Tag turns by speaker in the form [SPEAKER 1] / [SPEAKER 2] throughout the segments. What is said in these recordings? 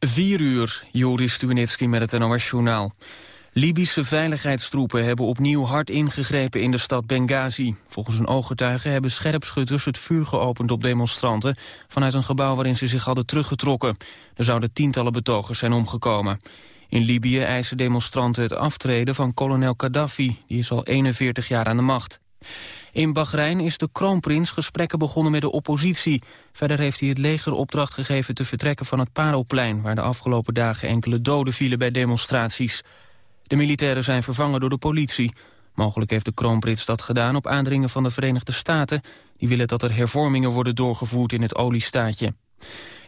[SPEAKER 1] 4 uur, Joris Stubenitski met het NOS-journaal. Libische veiligheidstroepen hebben opnieuw hard ingegrepen in de stad Benghazi. Volgens een ooggetuige hebben scherpschutters het vuur geopend op demonstranten... vanuit een gebouw waarin ze zich hadden teruggetrokken. Er zouden tientallen betogers zijn omgekomen. In Libië eisen demonstranten het aftreden van kolonel Gaddafi. Die is al 41 jaar aan de macht. In Bahrein is de kroonprins gesprekken begonnen met de oppositie. Verder heeft hij het leger opdracht gegeven te vertrekken van het Paroplein... waar de afgelopen dagen enkele doden vielen bij demonstraties. De militairen zijn vervangen door de politie. Mogelijk heeft de kroonprins dat gedaan op aandringen van de Verenigde Staten. Die willen dat er hervormingen worden doorgevoerd in het oliestaatje.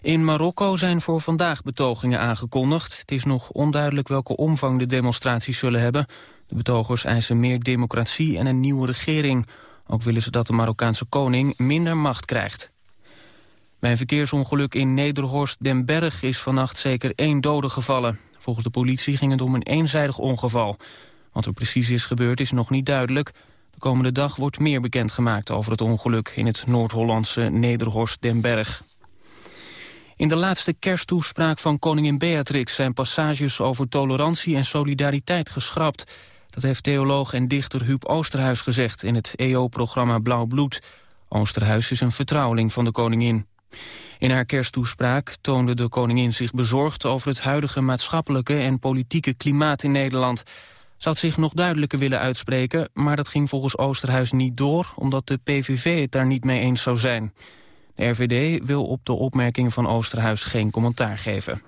[SPEAKER 1] In Marokko zijn voor vandaag betogingen aangekondigd. Het is nog onduidelijk welke omvang de demonstraties zullen hebben. De betogers eisen meer democratie en een nieuwe regering. Ook willen ze dat de Marokkaanse koning minder macht krijgt. Bij een verkeersongeluk in Nederhorst den Berg is vannacht zeker één dode gevallen. Volgens de politie ging het om een eenzijdig ongeval. Wat er precies is gebeurd is nog niet duidelijk. De komende dag wordt meer bekendgemaakt over het ongeluk... in het Noord-Hollandse Nederhorst den Berg. In de laatste kersttoespraak van koningin Beatrix... zijn passages over tolerantie en solidariteit geschrapt. Dat heeft theoloog en dichter Huub Oosterhuis gezegd... in het EO-programma Blauw Bloed. Oosterhuis is een vertrouweling van de koningin. In haar kersttoespraak toonde de koningin zich bezorgd... over het huidige maatschappelijke en politieke klimaat in Nederland. Ze had zich nog duidelijker willen uitspreken... maar dat ging volgens Oosterhuis niet door... omdat de PVV het daar niet mee eens zou zijn. RVD wil op de opmerkingen van Oosterhuis geen commentaar geven.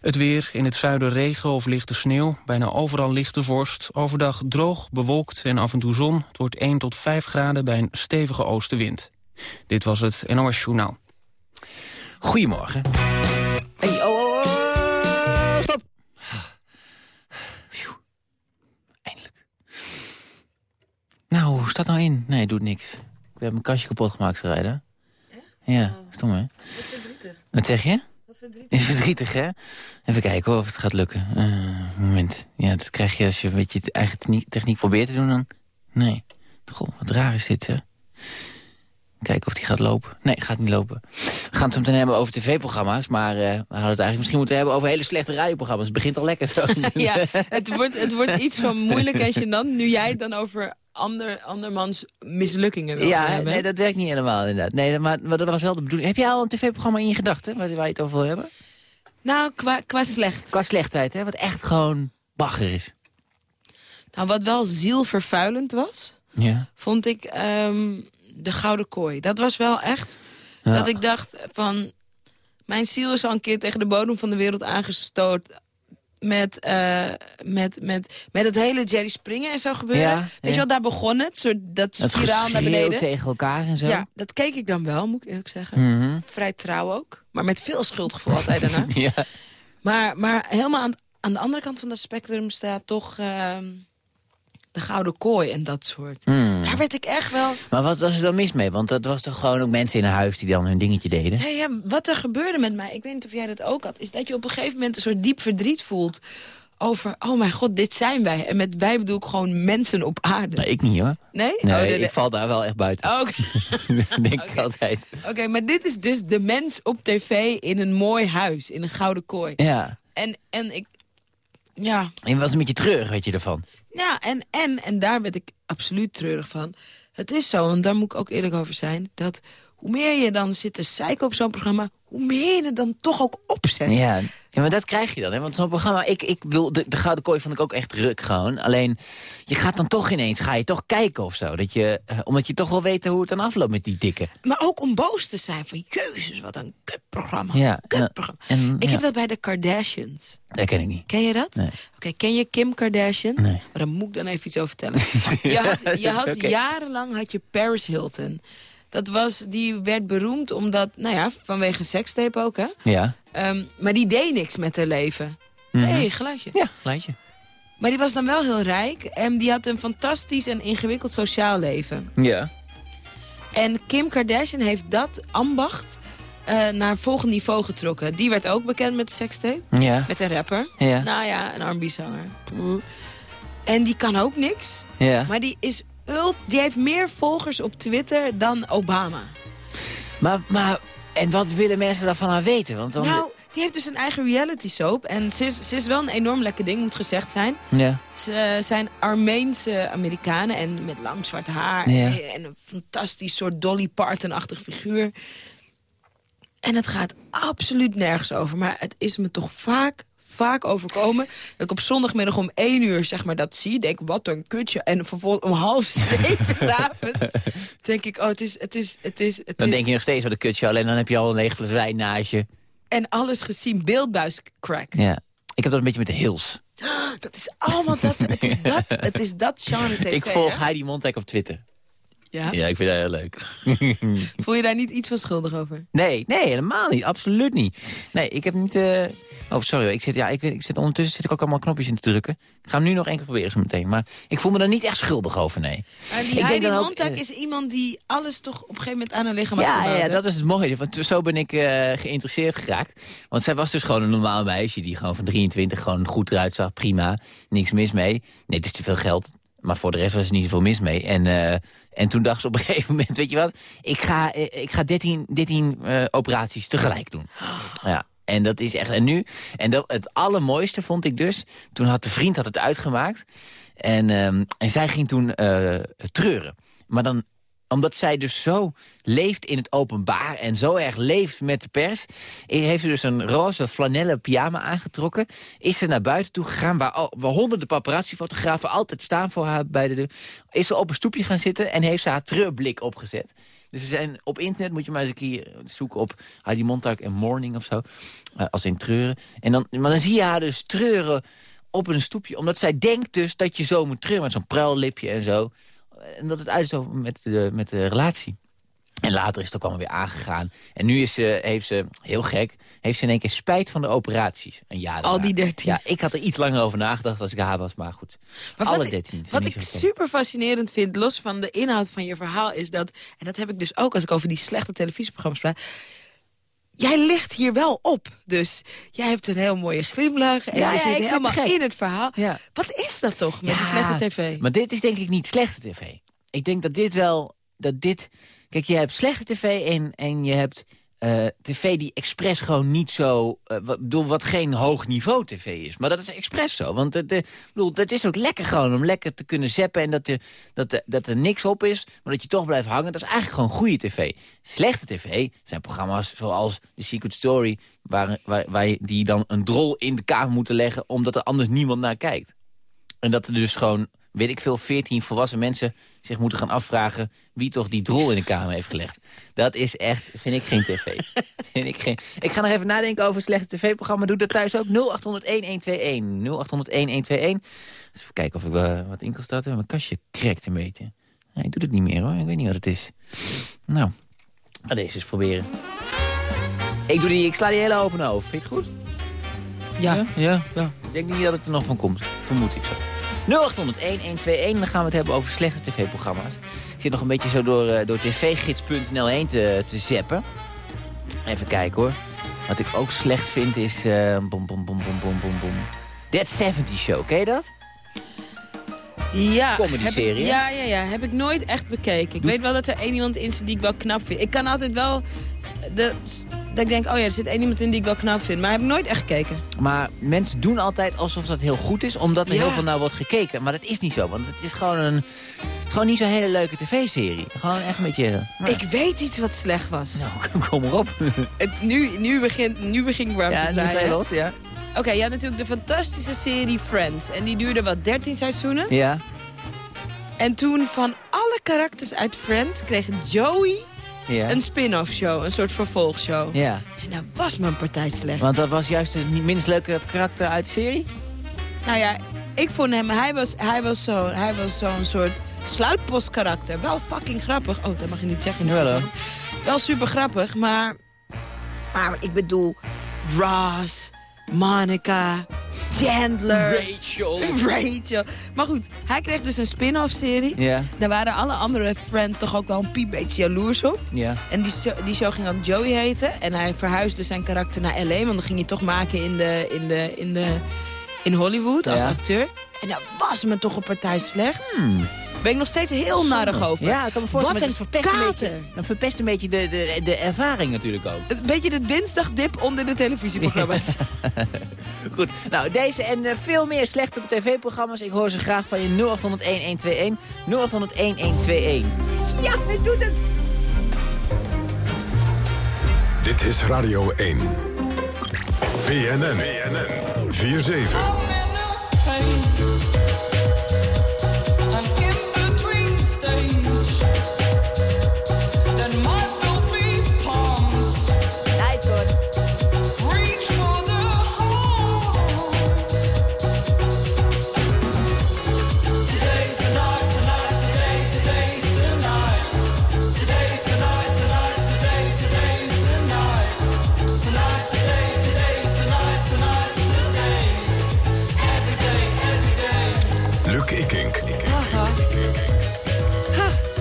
[SPEAKER 1] Het weer, in het zuiden regen of lichte sneeuw, bijna overal lichte vorst. Overdag droog, bewolkt en af en toe zon. Het wordt 1 tot 5 graden bij een stevige oostenwind. Dit was het NOS Journaal.
[SPEAKER 2] Goedemorgen. Hey, oh, oh, oh, stop. Eindelijk. Nou, hoe staat nou in? Nee, doet niks. Ik heb mijn kastje kapot gemaakt rijden. Ja, stom hè? Wat verdrietig. Wat zeg je? Wat verdrietig. verdrietig hè? Even kijken hoor, of het gaat lukken. Uh, moment. Ja, dat krijg je als je een beetje je eigen techniek, techniek probeert te doen dan. Nee. Goh, wat raar is dit hè? Kijken of die gaat lopen. Nee, gaat niet lopen. We gaan het zo meteen hebben over tv-programma's. Maar uh, we hadden het eigenlijk misschien moeten hebben over hele slechte radioprogramma's. Het begint al lekker zo.
[SPEAKER 3] ja, het wordt, het wordt iets van moeilijk en gênant. Nu jij het dan over ander, andermans mislukkingen wil
[SPEAKER 2] ja,
[SPEAKER 3] hebben.
[SPEAKER 2] nee, dat werkt niet helemaal inderdaad. Nee, maar, maar dat was wel de bedoeling. Heb jij al een tv-programma in je gedachten waar, waar je het over wil hebben?
[SPEAKER 3] Nou, qua, qua slecht.
[SPEAKER 2] Qua slechtheid, hè? Wat echt gewoon bagger is.
[SPEAKER 3] Nou, wat wel zielvervuilend was,
[SPEAKER 2] ja.
[SPEAKER 3] vond ik um, de Gouden Kooi. Dat was wel echt ja. dat ik dacht van... Mijn ziel is al een keer tegen de bodem van de wereld aangestoot met, uh, met, met, met het hele Jerry Springer en zo gebeuren.
[SPEAKER 2] Ja,
[SPEAKER 3] Weet
[SPEAKER 2] ja.
[SPEAKER 3] je wel, daar begon het. Soort, dat spiraal naar beneden.
[SPEAKER 2] tegen elkaar en zo.
[SPEAKER 3] Ja, dat keek ik dan wel, moet ik eerlijk zeggen.
[SPEAKER 2] Mhm.
[SPEAKER 3] Vrij trouw ook. Maar met veel schuldgevoel altijd daarna.
[SPEAKER 2] ja.
[SPEAKER 3] Maar, maar helemaal aan, aan de andere kant van het spectrum staat toch... ehm, de Gouden Kooi en dat soort.
[SPEAKER 2] Hmm.
[SPEAKER 3] Daar werd ik echt wel...
[SPEAKER 2] Maar wat was er dan mis mee? Want dat was toch gewoon ook mensen in een huis die dan hun dingetje deden?
[SPEAKER 3] Ja, ja, wat er gebeurde met mij, ik weet niet of jij dat ook had... is dat je op een gegeven moment een soort diep verdriet voelt... over, oh mijn god, dit zijn wij. En met wij bedoel ik gewoon mensen op aarde.
[SPEAKER 2] Nee, ik niet hoor.
[SPEAKER 3] Nee?
[SPEAKER 2] Nee,
[SPEAKER 3] Oh, de- de-
[SPEAKER 2] ik val daar wel echt buiten.
[SPEAKER 3] Oh, Oké,
[SPEAKER 2] denk ik altijd.
[SPEAKER 3] Oké, maar dit is dus de mens op tv in een mooi huis, in een gouden kooi.
[SPEAKER 2] Ja.
[SPEAKER 3] En, en ik... Ja,
[SPEAKER 2] En je was een beetje treurig, weet je ervan.
[SPEAKER 3] Ja en, en, en daar werd ik absoluut treurig van. Het is zo, en daar moet ik ook eerlijk over zijn... dat hoe meer je dan zit te zeiken op zo'n programma... hoe meer je het dan toch ook opzet.
[SPEAKER 2] Ja. ja, maar dat krijg je dan. Hè? Want zo'n programma, ik, ik bedoel, de, de Gouden Kooi vond ik ook echt ruk gewoon. Alleen, je gaat dan toch ineens, ga je toch kijken of zo. Dat je, eh, omdat je toch wel weet hoe het dan afloopt met die dikke.
[SPEAKER 3] Maar ook om boos te zijn van... jezus, wat een kutprogramma.
[SPEAKER 2] Ja,
[SPEAKER 3] Kutprogramma.
[SPEAKER 2] en-
[SPEAKER 3] ik
[SPEAKER 2] ja.
[SPEAKER 3] heb dat bij de Kardashians.
[SPEAKER 2] Dat ken ik niet.
[SPEAKER 3] Ken je dat?
[SPEAKER 2] Nee.
[SPEAKER 3] Oké, ken je Kim Kardashian?
[SPEAKER 2] Nee.
[SPEAKER 3] Maar daar moet ik dan even iets over vertellen. je had, je had jarenlang had je Paris Hilton. Dat was, die werd beroemd omdat, nou ja, vanwege sekstape ook, hè?
[SPEAKER 2] Ja.
[SPEAKER 3] Ehm, maar die deed niks met haar leven.
[SPEAKER 2] Mhm.
[SPEAKER 3] Nee, geluidje.
[SPEAKER 2] Ja, lijntje.
[SPEAKER 3] Maar die was dan wel heel rijk en die had een fantastisch en ingewikkeld sociaal leven.
[SPEAKER 2] Ja.
[SPEAKER 3] En Kim Kardashian heeft dat ambacht eh, naar een volgend niveau getrokken. Die werd ook bekend met sekstape.
[SPEAKER 2] Ja.
[SPEAKER 3] Met een rapper.
[SPEAKER 2] Ja.
[SPEAKER 3] Nou ja, een R&B-zanger. En die kan ook niks.
[SPEAKER 2] Ja.
[SPEAKER 3] Maar die, is ult die heeft meer volgers op Twitter dan Obama.
[SPEAKER 2] Maar, maar En wat willen mensen daarvan aan weten? Want dan...
[SPEAKER 3] Nou, die heeft dus een eigen reality soap. En ze is, ze is wel een enorm lekker ding, moet gezegd zijn.
[SPEAKER 2] Ja.
[SPEAKER 3] Ze eh, zijn Armeense Amerikanen en met lang zwart haar.
[SPEAKER 2] Ja.
[SPEAKER 3] En een fantastisch soort Dolly Parton-achtig figuur. En het gaat absoluut nergens over. Maar het is me toch vaak, vaak overkomen... dat ik op zondagmiddag om één uur zeg maar, dat zie. Denk, wat een kutje. En vervolgens om half zeven s'avonds... denk ik, oh, het is... Het is, het is, het
[SPEAKER 2] Dan
[SPEAKER 3] is
[SPEAKER 2] denk je nog steeds wat een kutje, alleen dan heb je al een lege fles wijn naast je.
[SPEAKER 3] En alles gezien, beeldbuiscrack.
[SPEAKER 2] Ja. Ik heb dat een beetje met de Hills.
[SPEAKER 3] Dat is allemaal dat. Het is dat, het is dat genre tv.
[SPEAKER 2] ik volg
[SPEAKER 3] hè?
[SPEAKER 2] Heidi Montek op Twitter.
[SPEAKER 3] Ja?
[SPEAKER 2] Ja, ik vind dat heel leuk.
[SPEAKER 3] Voel je daar niet iets van schuldig over?
[SPEAKER 2] Nee, nee, helemaal niet. Absoluut niet. Nee, ik heb niet... eh, Oh, sorry. Ik zit, ja, ik, ik zit, ondertussen zit ik ook allemaal knopjes in te drukken. Ik ga hem nu nog één keer proberen zo meteen. Maar ik voel me daar niet echt schuldig over, nee.
[SPEAKER 3] Maar die
[SPEAKER 2] denk
[SPEAKER 3] Heidi
[SPEAKER 2] dan ook, eh,
[SPEAKER 3] is iemand die alles toch op een gegeven moment aan een lichaam
[SPEAKER 2] Ja, ja, dat is het mooie. Want zo ben ik eh, geïnteresseerd geraakt. Want zij was dus gewoon een normaal meisje... die gewoon van 23 gewoon goed eruit zag. Prima. Niks mis mee. Nee, het is te veel geld. Maar voor de rest was er niet zoveel mis mee. En, eh, en toen dacht ze op een gegeven moment... weet je wat, ik ga, ik ga 13, 13 eh, operaties tegelijk doen. Ja. En dat is echt... En nu... En dat, het allermooiste vond ik dus... Toen had de vriend had het uitgemaakt. En, ehm, en zij ging toen eh, treuren. Maar dan omdat zij dus zo leeft in het openbaar en zo erg leeft met de pers... heeft ze dus een roze flanellen pyjama aangetrokken. Is ze naar buiten toe gegaan, waar honderden paparazzi-fotografen altijd staan voor haar bij de deur. Is ze op een stoepje gaan zitten en heeft ze haar treurblik opgezet. Dus op internet, moet je maar eens een keer zoeken op Heidi Montag en Morning of zo. eh, als in treuren. En dan, maar dan zie je haar dus treuren op een stoepje. Omdat zij denkt dus dat je zo moet treuren met zo'n pruillipje en zo. En dat het uit is met de, met de relatie. En later is het ook allemaal weer aangegaan. En nu is ze, heeft ze, heel gek, heeft ze in één keer spijt van de operaties. Een jaar
[SPEAKER 3] Al die 13.
[SPEAKER 2] Ja, ik had er iets langer over nagedacht als ik haar was, maar goed.
[SPEAKER 3] Maar
[SPEAKER 2] Alle
[SPEAKER 3] wat ik-
[SPEAKER 2] 13. zijn
[SPEAKER 3] Wat ik super fascinerend vind, los van de inhoud van je verhaal, is dat... en dat heb ik dus ook als ik over die slechte televisieprogramma's praat... Jij ligt hier wel op, dus jij hebt een heel mooie glimlach... en
[SPEAKER 2] Ja,
[SPEAKER 3] je zit helemaal
[SPEAKER 2] het
[SPEAKER 3] in het verhaal.
[SPEAKER 2] Ja.
[SPEAKER 3] Wat is dat toch met die slechte tv?
[SPEAKER 2] Maar dit is denk ik niet slechte tv. Ik denk dat dit wel... Dat dit, kijk, je hebt slechte tv en, en je hebt eh, tv die expres gewoon niet zo... eh, bedoel, wat geen hoog niveau tv is. Maar dat is expres zo. Want het, eh, bedoel, het is ook lekker gewoon om lekker te kunnen zappen... en dat er, dat, er, dat er niks op is, maar dat je toch blijft hangen. Dat is eigenlijk gewoon goede tv. Slechte tv zijn programma's zoals The Secret Story... Waar, waar, waar je, die dan een drol in de kamer moeten leggen... omdat er anders niemand naar kijkt. En dat er dus gewoon, weet ik veel, 14 volwassen mensen zich moeten gaan afvragen... wie toch die drol in de kamer heeft gelegd. Dat is echt, vind ik geen tv. vind ik, geen... ik ga nog even nadenken over een slechte tv-programma. Doe dat thuis ook. 0800-1121. 0800-1121. Even kijken of ik wel wat in kan starten. Mijn kastje krekt een beetje. Nee, ik doe het niet meer hoor. Ik weet niet wat het is. Nou, ga deze eens proberen. Ik, doe die, ik sla die hele open over. Vind je het goed?
[SPEAKER 3] Ja.
[SPEAKER 2] Ja? ja. Ik denk niet dat het er nog van komt. Vermoed ik zo. 0800-1121. Dan gaan we het hebben over slechte tv-programma's. Ik zit nog een beetje zo door, eh, door tvgids.nl heen te, te zappen. Even kijken hoor. Wat ik ook slecht vind is... eh bom, bom, bom, bom, bom, bom, bom. That 70 Show, ken je dat?
[SPEAKER 3] Ja,
[SPEAKER 2] Comedy-serie,
[SPEAKER 3] ik-? Ja, ja, ja. Heb ik nooit echt bekeken. Ik weet wel dat er één iemand in zit die ik wel knap vind. Ik kan altijd wel... De, dat ik denk, oh ja, er zit één iemand in die ik wel knap vind. Maar heb ik nooit echt gekeken.
[SPEAKER 2] Maar mensen doen altijd alsof dat heel goed is, omdat er
[SPEAKER 3] Ja.
[SPEAKER 2] heel veel naar wordt gekeken. Maar dat is niet zo, want het is gewoon een... Het is gewoon niet zo'n hele leuke tv-serie. Gewoon echt een beetje...
[SPEAKER 3] Ik weet iets wat slecht was.
[SPEAKER 2] Nou, kom erop.
[SPEAKER 3] Het, nu, nu, begint, nu begint warm
[SPEAKER 2] Ja,
[SPEAKER 3] te
[SPEAKER 2] nu
[SPEAKER 3] draaien.
[SPEAKER 2] je los, ja.
[SPEAKER 3] Oké, ja, natuurlijk de fantastische serie Friends. En die duurde wat 13 seizoenen.
[SPEAKER 2] Ja.
[SPEAKER 3] En toen van alle karakters uit Friends kreeg Joey
[SPEAKER 2] Ja.
[SPEAKER 3] een spin-off show. Een soort vervolgshow.
[SPEAKER 2] ja.
[SPEAKER 3] En dat was mijn partij slecht.
[SPEAKER 2] Want dat was juist het niet minst leuke karakter uit de serie?
[SPEAKER 3] Nou ja, ik vond hem, hij was, hij was zo'n hij was zo'n soort sluitpostkarakter. Wel fucking grappig. Oh, dat mag je niet zeggen.
[SPEAKER 2] Jawel,
[SPEAKER 3] podcast. Wel super grappig, maar... Maar ik bedoel, Ross, Monica, Chandler,
[SPEAKER 2] Rachel.
[SPEAKER 3] Rachel. Maar goed, hij kreeg dus een spin-off serie.
[SPEAKER 2] Ja,
[SPEAKER 3] Daar waren alle andere friends toch ook wel een piep beetje jaloers op.
[SPEAKER 2] ja.
[SPEAKER 3] En die show, die show ging dan Joey heten. En hij verhuisde zijn karakter naar L.A. Want dan ging hij toch maken in, de, in, de, in, de, in Hollywood als
[SPEAKER 2] Ja.
[SPEAKER 3] acteur. En dat was me toch een partij slecht.
[SPEAKER 2] Hmm.
[SPEAKER 3] Ben ik nog steeds heel narig over.
[SPEAKER 2] Ja, ik kan me voorstellen.
[SPEAKER 3] Wat een
[SPEAKER 2] verpest een beetje, dan verpest een beetje de, de, de ervaring natuurlijk ook.
[SPEAKER 3] Een beetje de dinsdagdip onder de televisieprogramma's.
[SPEAKER 2] Goed, nou deze en uh, veel meer slechte tv-programma's. Ik hoor ze graag van je 0800-1121. 0800-1121.
[SPEAKER 3] Ja, hij doet het.
[SPEAKER 4] Dit is Radio 1. BNN. BNN. 4-7.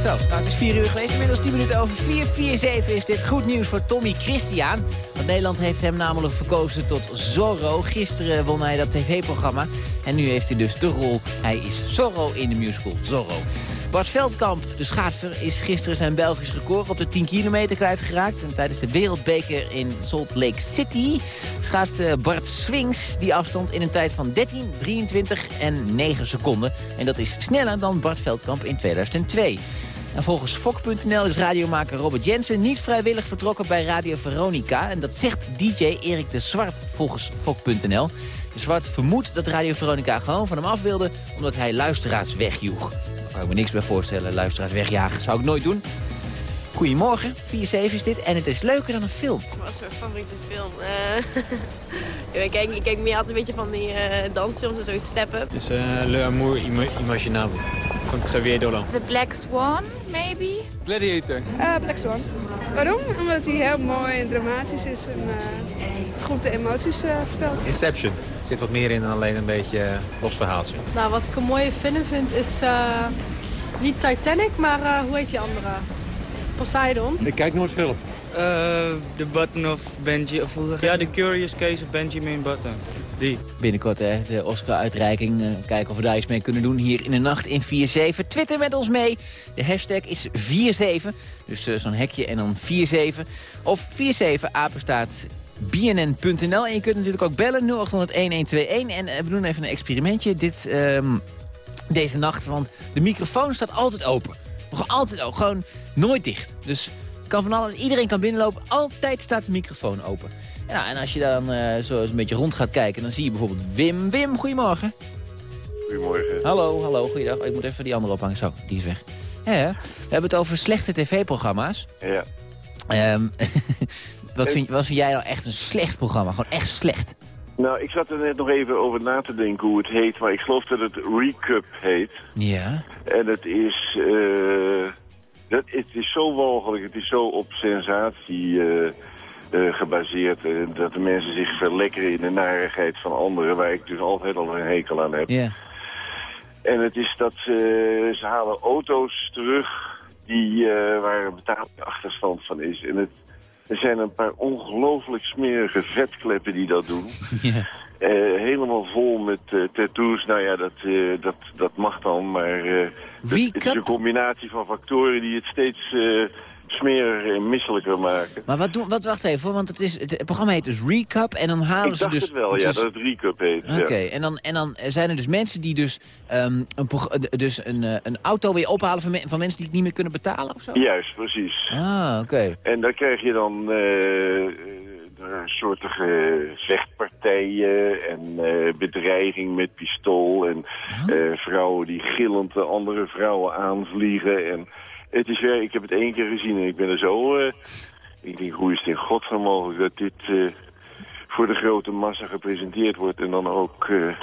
[SPEAKER 2] Nou, het is 4 uur geweest, inmiddels 10 minuten over 4. 4-7 is dit goed nieuws voor Tommy Christian. Want Nederland heeft hem namelijk verkozen tot Zorro. Gisteren won hij dat tv-programma. En nu heeft hij dus de rol, hij is Zorro in de musical Zorro. Bart Veldkamp, de schaatser, is gisteren zijn Belgisch record op de 10 kilometer kwijtgeraakt. En tijdens de wereldbeker in Salt Lake City schaatste Bart Swings die afstand in een tijd van 13, 23 en 9 seconden. En dat is sneller dan Bart Veldkamp in 2002. En volgens Fok.nl is radiomaker Robert Jensen niet vrijwillig vertrokken bij Radio Veronica. En dat zegt DJ Erik de Zwart volgens Fok.nl. De Zwart vermoedt dat Radio Veronica gewoon van hem af wilde... omdat hij luisteraars wegjoeg. Daar kan ik me niks bij voorstellen. Luisteraars wegjagen zou ik nooit doen. Goedemorgen, 4-7 is dit. En het is leuker dan een film.
[SPEAKER 5] Wat is mijn favoriete film? Uh, ik, kijk, ik kijk meer altijd een beetje van die uh, dansfilms en zo, steppen.
[SPEAKER 6] Dus uh, Le Amour Im Imaginable van Xavier Dolan.
[SPEAKER 7] The Black Swan, maybe?
[SPEAKER 6] Gladiator.
[SPEAKER 8] Black Swan. Waarom? Omdat hij heel mooi en dramatisch is en goed de emoties vertelt.
[SPEAKER 9] Inception. Er zit wat meer in dan alleen een beetje los verhaaltje.
[SPEAKER 10] Nou, wat ik een mooie film vind is niet Titanic, maar hoe heet die andere? Poseidon.
[SPEAKER 9] Ik kijk nooit film.
[SPEAKER 11] The Button of Benji, of ja, The Curious Case of Benjamin Button. Die.
[SPEAKER 2] Binnenkort hè, de Oscar-uitreiking. Uh, kijken of we daar iets mee kunnen doen hier in de nacht in 4-7. Twitter met ons mee. De hashtag is 4-7. Dus uh, zo'n hekje en dan 4-7. Of 4-7 apenstaat bnn.nl. En je kunt natuurlijk ook bellen 0800 1121. En uh, we doen even een experimentje dit, um, deze nacht. Want de microfoon staat altijd open. Nog altijd open. Gewoon nooit dicht. Dus kan van alles, iedereen kan binnenlopen. Altijd staat de microfoon open. Ja, en als je dan uh, zo eens een beetje rond gaat kijken, dan zie je bijvoorbeeld Wim. Wim, goedemorgen.
[SPEAKER 12] Goedemorgen.
[SPEAKER 2] Hallo, hallo, goeiedag. Oh, ik moet even die andere ophangen. Zo, die is weg. Ja, we hebben het over slechte tv-programma's.
[SPEAKER 12] Ja.
[SPEAKER 2] Um, wat, vind, wat vind jij nou echt een slecht programma? Gewoon echt slecht.
[SPEAKER 12] Nou, ik zat er net nog even over na te denken hoe het heet, maar ik geloof dat het Recup heet.
[SPEAKER 2] Ja.
[SPEAKER 12] En het is, uh, dat, het is zo walgelijk, het is zo op sensatie uh, uh, gebaseerd. dat de mensen zich verlekkeren in de narigheid van anderen, waar ik dus altijd al een hekel aan heb. En het is dat ze halen auto's terug die, waar een betalingsachterstand van is. En het, er zijn een paar ongelooflijk smerige vetkleppen die dat doen. Uh, helemaal vol met uh, tattoos. Nou ja, dat, uh, dat, dat mag dan, maar het is een combinatie van factoren die het steeds smeriger en misselijker maken.
[SPEAKER 2] Maar wat doen, wat, wacht even, want het, is, het programma heet dus Recap en dan halen
[SPEAKER 12] Ik
[SPEAKER 2] ze
[SPEAKER 12] dacht
[SPEAKER 2] dus...
[SPEAKER 12] het wel, ja, dat het Recap heet.
[SPEAKER 2] Oké,
[SPEAKER 12] ja.
[SPEAKER 2] en, dan, en dan zijn er dus mensen die dus, um, een, prog- dus een, uh, een auto weer ophalen van, me- van mensen die het niet meer kunnen betalen of zo?
[SPEAKER 12] Juist, precies.
[SPEAKER 2] Ah, oké.
[SPEAKER 12] En dan krijg je dan uh, soortige vechtpartijen en uh, bedreiging met pistool. En uh, vrouwen die gillend de andere vrouwen aanvliegen. En het is weer, ik heb het één keer gezien en ik ben er zo... Uh, ik denk, hoe is het in godsnaam mogelijk dat dit uh, voor de grote massa gepresenteerd wordt... en dan ook uh,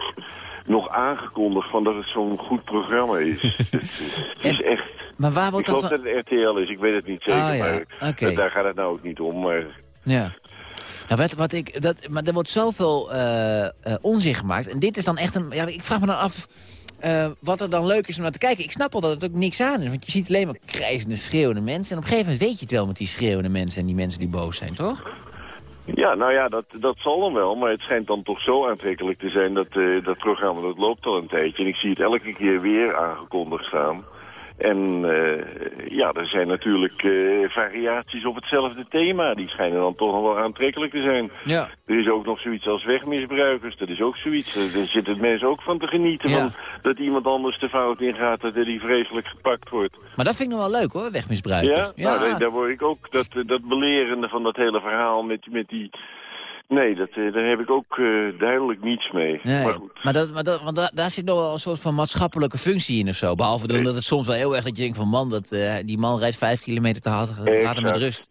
[SPEAKER 12] nog aangekondigd van dat het zo'n goed programma is. het, het is echt...
[SPEAKER 2] Maar waar wordt
[SPEAKER 12] ik
[SPEAKER 2] dat
[SPEAKER 12] geloof dat het RTL is, ik weet het niet zeker,
[SPEAKER 2] Ah, ja.
[SPEAKER 12] maar daar gaat het nou ook niet om. Maar
[SPEAKER 2] Ja. Nou, wat, wat ik, dat, maar er wordt zoveel uh, uh, onzin gemaakt. En dit is dan echt een... Ja, ik vraag me dan af uh, wat er dan leuk is om naar te kijken. Ik snap al dat het ook niks aan is. Want je ziet alleen maar krijzende, schreeuwende mensen. En op een gegeven moment weet je het wel met die schreeuwende mensen... en die mensen die boos zijn, toch?
[SPEAKER 12] Ja, nou ja, dat, dat zal dan wel. Maar het schijnt dan toch zo aantrekkelijk te zijn dat uh, dat programma dat loopt al een tijdje. En ik zie het elke keer weer aangekondigd staan. En eh, ja, er zijn natuurlijk eh, variaties op hetzelfde thema. Die schijnen dan toch nog wel aantrekkelijk te zijn.
[SPEAKER 2] Ja.
[SPEAKER 12] Er is ook nog zoiets als wegmisbruikers. Dat is ook zoiets. Eh, Daar zitten mensen ook van te genieten.
[SPEAKER 2] Ja.
[SPEAKER 12] Van dat iemand anders de fout ingaat. Dat die vreselijk gepakt wordt.
[SPEAKER 2] Maar dat vind ik nog wel leuk hoor, wegmisbruikers.
[SPEAKER 12] Ja? Nou, daar, daar word ik ook dat, dat belerende van dat hele verhaal met, met die... Nee, dat, eh, daar heb ik ook eh, duidelijk niets mee.
[SPEAKER 2] Nee,
[SPEAKER 12] Maar goed.
[SPEAKER 2] maar, dat, maar dat, want daar, daar zit nog wel een soort van maatschappelijke functie in of zo. Behalve dat het soms wel heel erg dat je denkt van man, dat, eh, die man rijdt vijf kilometer te hard, laat hem met rust.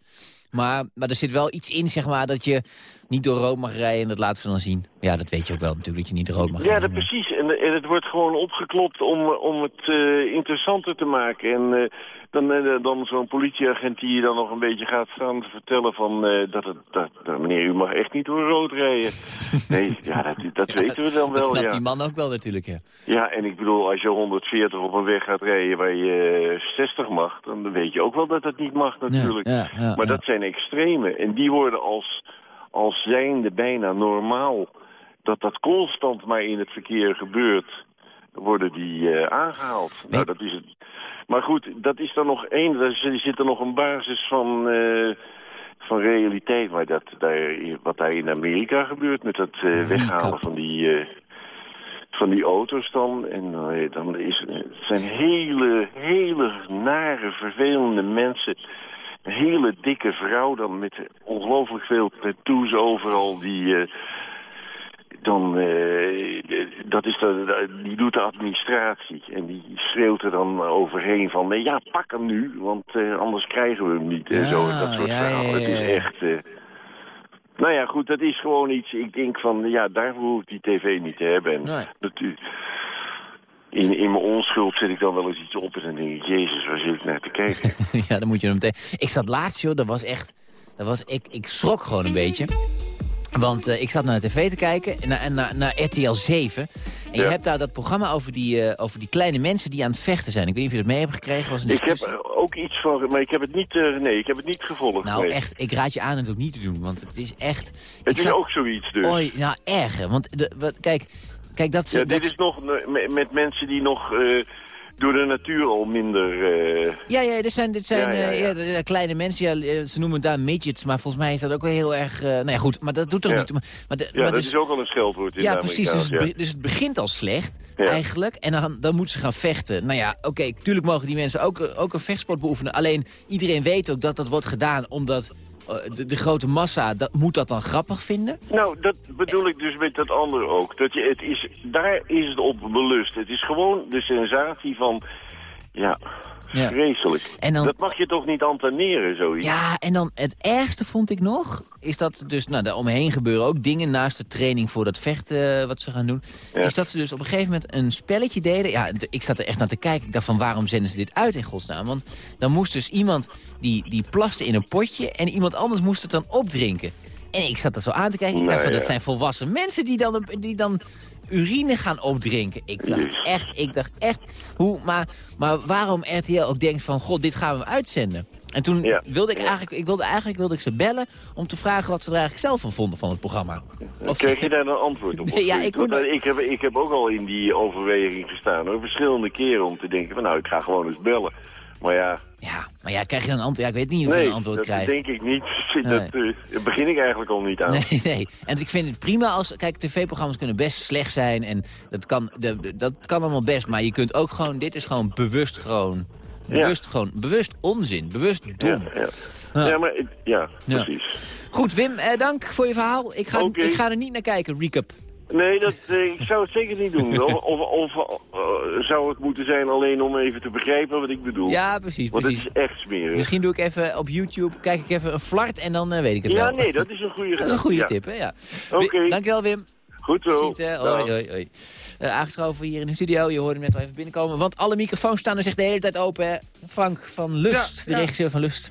[SPEAKER 2] Maar, maar er zit wel iets in, zeg maar, dat je niet door rood mag rijden en dat laten ze dan zien. Ja, dat weet je ook wel natuurlijk, dat je niet rood mag
[SPEAKER 12] Ja, dat precies. En, en het wordt gewoon opgeklopt om, om het eh, interessanter te maken. En eh, dan, eh, dan zo'n politieagent die je dan nog een beetje gaat staan te vertellen van... dat, het, dat, dat, meneer, u mag echt niet door rood rijden. Nee, ja, dat, dat weten we dan
[SPEAKER 2] Dat
[SPEAKER 12] wel,
[SPEAKER 2] snapt
[SPEAKER 12] ja.
[SPEAKER 2] die man ook wel natuurlijk, ja.
[SPEAKER 12] Ja, en ik bedoel, als je 140 op een weg gaat rijden waar je eh, 60 mag... dan weet je ook wel dat dat niet mag natuurlijk.
[SPEAKER 2] ja,
[SPEAKER 12] maar dat zijn extreme. En die worden als, als zijnde bijna normaal... dat dat constant maar in het verkeer gebeurt... worden die eh, aangehaald. Nou, dat is het. Maar goed, dat is dan nog één... Er zit- er nog een basis van... eh, van realiteit, maar dat, daar, wat daar in Amerika gebeurt met dat eh, weghalen van die, van die auto's dan. En dan is, het zijn hele, hele nare, vervelende mensen. Een hele dikke vrouw dan met ongelooflijk veel tattoos overal die... dan, eh, dat is de, die doet de administratie. En die schreeuwt er dan overheen van... nee, ja, pak hem nu, want eh, anders krijgen we hem niet. En
[SPEAKER 2] Ja,
[SPEAKER 12] zo, dat soort
[SPEAKER 2] ja,
[SPEAKER 12] verhalen. Het
[SPEAKER 2] ja,
[SPEAKER 12] is echt... eh, nou ja, goed, dat is gewoon iets... Ik denk van, ja, daarvoor hoef ik die tv niet te hebben. En
[SPEAKER 2] Nee.
[SPEAKER 12] dat, u- in, in mijn onschuld zet ik dan wel eens iets op en dan denk ik... Jezus, waar zit ik naar te kijken?
[SPEAKER 2] ja, dan moet je hem meteen... Ik zat laatst, joh, dat was echt... Dat was, ik, ik schrok gewoon een beetje. Want eh, ik zat naar de tv te kijken, en naar, naar, naar RTL 7. En je hebt daar dat programma over die, eh, over die kleine mensen die aan het vechten zijn. Ik weet niet of je dat mee hebt gekregen. Was een
[SPEAKER 12] ik heb ook iets van... Maar ik heb het niet... eh, nee, ik heb het niet gevolgd.
[SPEAKER 2] Nou,
[SPEAKER 12] nee.
[SPEAKER 2] echt, ik raad je aan het ook niet te doen. Want het is echt...
[SPEAKER 12] Het is
[SPEAKER 2] zat-
[SPEAKER 12] ook zoiets dus.
[SPEAKER 2] Oei, nou, erger. Want, de, wat, kijk, kijk, dat ze...
[SPEAKER 12] Ja, dit is nog met, met mensen die nog door de natuur al minder... eh,
[SPEAKER 2] Ja, ja, dit zijn, dit zijn
[SPEAKER 12] Ja, ja,
[SPEAKER 2] eh,
[SPEAKER 12] ja.
[SPEAKER 2] kleine mensen. Ja, eh, ze noemen het daar midgets, maar volgens mij is dat ook wel heel erg... eh nou ja, goed, maar dat doet er
[SPEAKER 12] Ja.
[SPEAKER 2] niet. Maar, maar, de-
[SPEAKER 12] ja,
[SPEAKER 2] maar
[SPEAKER 12] dat
[SPEAKER 2] dus-
[SPEAKER 12] is ook al een scheldwoord in
[SPEAKER 2] Ja, precies. Dus be- dus het begint al slecht, eigenlijk. En dan, dan moeten ze gaan vechten. Nou ja, oké, tuurlijk mogen die mensen ook, ook een vechtsport beoefenen. Alleen, iedereen weet ook dat dat wordt gedaan omdat... eh, de, de grote massa dat, moet dat dan grappig vinden.
[SPEAKER 12] Nou, dat bedoel ik dus met dat andere ook. Dat je, het is, daar is het op belust. Het is gewoon de sensatie van... Ja,
[SPEAKER 2] Ja.
[SPEAKER 12] vreselijk.
[SPEAKER 2] En dan-
[SPEAKER 12] Dat mag je toch niet antaneren, zoiets?
[SPEAKER 2] Ja, en dan het ergste vond ik nog... is dat dus, nou, daar omheen gebeuren ook dingen naast de training voor dat vechten eh, wat ze gaan doen.
[SPEAKER 12] Ja.
[SPEAKER 2] Is dat ze dus op een gegeven moment een spelletje deden. Ja, ik zat er echt naar te kijken. Ik dacht van, waarom zenden ze dit uit in godsnaam? Want dan moest dus iemand, die, die plaste in een potje... en iemand anders moest het dan opdrinken. En ik zat er zo aan te kijken. Ik dacht
[SPEAKER 12] Nou
[SPEAKER 2] van, dat zijn volwassen mensen die dan, die dan urine gaan opdrinken. Ik dacht echt, ik dacht echt... Hoe, maar, maar waarom RTL ook denkt van, god, dit gaan we uitzenden? En toen
[SPEAKER 12] Ja.
[SPEAKER 2] wilde ik eigenlijk, ik wilde eigenlijk wilde ik ze bellen om te vragen wat ze er eigenlijk zelf van vonden van het programma. Of-
[SPEAKER 12] Krijg je daar een antwoord op?
[SPEAKER 2] Nee, ja, ik moet-
[SPEAKER 12] eh, ik, heb, ik heb ook al in die overweging gestaan, hoor. Verschillende keren om te denken van, nou, ik ga gewoon eens bellen. Maar ja,
[SPEAKER 2] Ja, maar ja, krijg je een antwoord? Ja, ik weet niet of je
[SPEAKER 12] nee,
[SPEAKER 2] een antwoord
[SPEAKER 12] dat
[SPEAKER 2] krijgt.
[SPEAKER 12] denk ik niet.
[SPEAKER 2] Nee.
[SPEAKER 12] Dat eh, daar begin ik eigenlijk al niet aan.
[SPEAKER 2] Nee, nee. En ik vind het prima als... Kijk, tv-programma's kunnen best slecht zijn. En dat kan, de- dat kan allemaal best. Maar je kunt ook gewoon... Dit is gewoon bewust gewoon... Bewust gewoon... Bewust onzin. Bewust dom.
[SPEAKER 12] Ja, ja.
[SPEAKER 2] Ja.
[SPEAKER 12] ja, maar ja, precies.
[SPEAKER 2] Goed, Wim, eh, dank voor je verhaal. Ik ga, ik ga er niet naar kijken. Recap.
[SPEAKER 12] Nee, dat, eh, ik zou het zeker niet doen. Of, of, of eh, zou het moeten zijn alleen om even te begrijpen wat ik bedoel?
[SPEAKER 2] Ja, precies,
[SPEAKER 12] Want
[SPEAKER 2] precies.
[SPEAKER 12] het is echt smerig.
[SPEAKER 2] Misschien doe ik even op YouTube... Kijk ik even een flart en dan eh, weet ik het
[SPEAKER 12] Ja,
[SPEAKER 2] wel.
[SPEAKER 12] nee, dat is een goede
[SPEAKER 2] Dat is een goede
[SPEAKER 12] ja.
[SPEAKER 2] tip, hè? Ja.
[SPEAKER 12] Oké.
[SPEAKER 2] Dankjewel, Wim.
[SPEAKER 12] Goed zo.
[SPEAKER 2] Ziet. Hoi, hoi, hoi. Aangeschoven hier in de studio. Je hoorde hem net al even binnenkomen. Want alle microfoons staan er zich de hele tijd open. Hè? Frank van Lust,
[SPEAKER 13] Ja,
[SPEAKER 2] de
[SPEAKER 13] ja.
[SPEAKER 2] regisseur van Lust.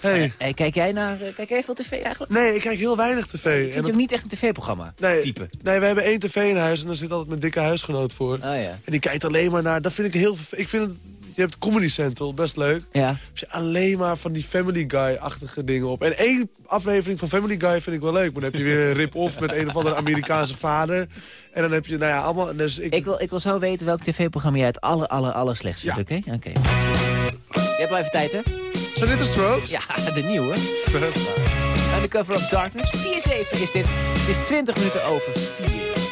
[SPEAKER 13] Hey.
[SPEAKER 2] Eh, kijk jij naar... eh, kijk jij veel tv eigenlijk?
[SPEAKER 13] Nee, ik kijk heel weinig tv.
[SPEAKER 2] Ik
[SPEAKER 13] En
[SPEAKER 2] je
[SPEAKER 13] dat-
[SPEAKER 2] ook niet echt een tv-programma
[SPEAKER 13] nee,
[SPEAKER 2] type.
[SPEAKER 13] nee, we hebben één tv in huis en daar zit altijd mijn dikke huisgenoot voor.
[SPEAKER 2] Oh ja.
[SPEAKER 13] En die kijkt alleen maar naar... Dat vind ik heel... Ik vind het... je hebt Comedy Central, best leuk.
[SPEAKER 14] Ja.
[SPEAKER 13] Heb je alleen maar van die Family Guy-achtige dingen op. En één aflevering van Family Guy vind ik wel leuk. Maar dan heb je weer een rip-off met een of andere Amerikaanse vader. En dan heb je, nou ja, allemaal... Dus ik...
[SPEAKER 14] Ik wil, ik wil zo weten welk tv-programma jij het aller, aller, aller slechtst vindt, oké? Oké. Je hebt wel even tijd, hè?
[SPEAKER 13] Zijn dit de Strokes?
[SPEAKER 14] Ja, de nieuwe. Undercover of Darkness. 4-7 is dit. Het is 20 minuten over 4.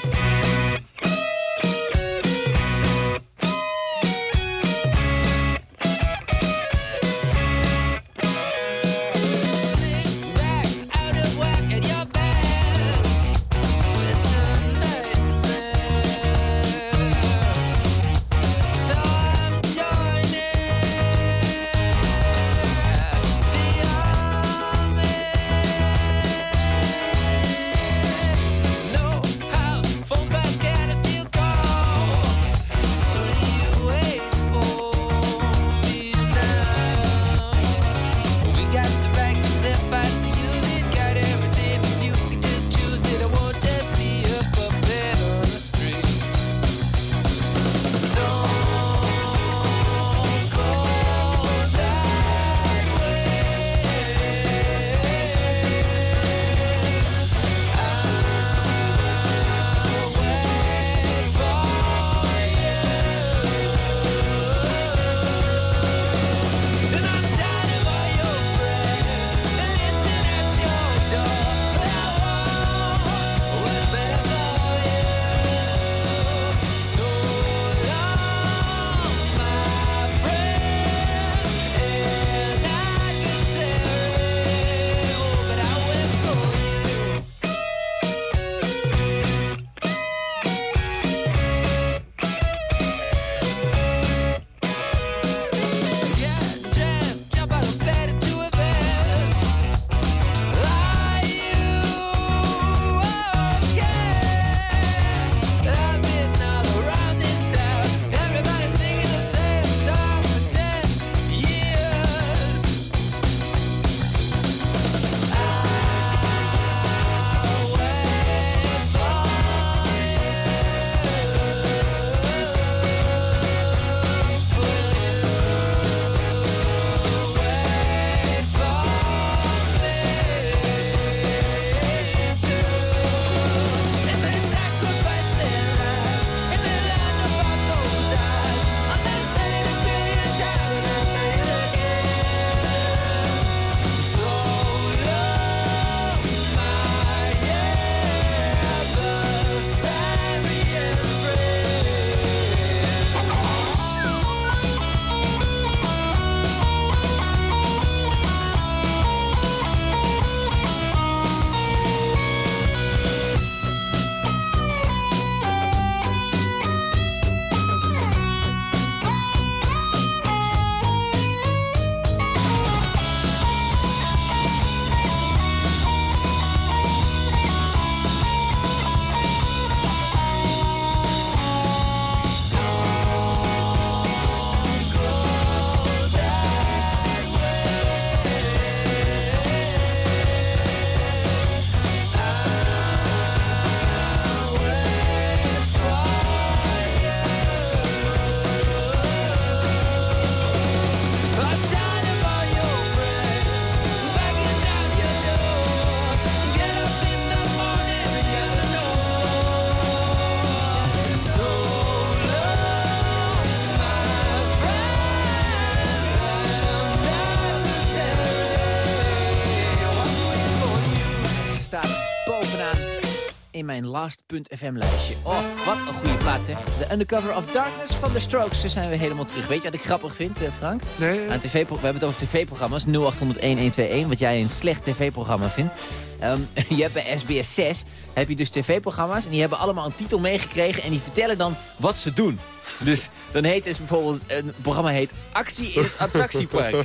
[SPEAKER 14] Last.fm-lijstje. Oh, wat een goede plaats, hè. The Undercover of Darkness van The Strokes. Ze zijn weer helemaal terug. Weet je wat ik grappig vind, eh, Frank?
[SPEAKER 13] Nee.
[SPEAKER 14] Aan TV we hebben het over tv-programma's. 0800-1121, wat jij een slecht tv-programma vindt. Ehm, je hebt bij SBS 6 heb je dus tv-programma's en die hebben allemaal een titel meegekregen en die vertellen dan wat ze doen. Dus dan heet dus bijvoorbeeld, een programma heet Actie in het Attractiepark.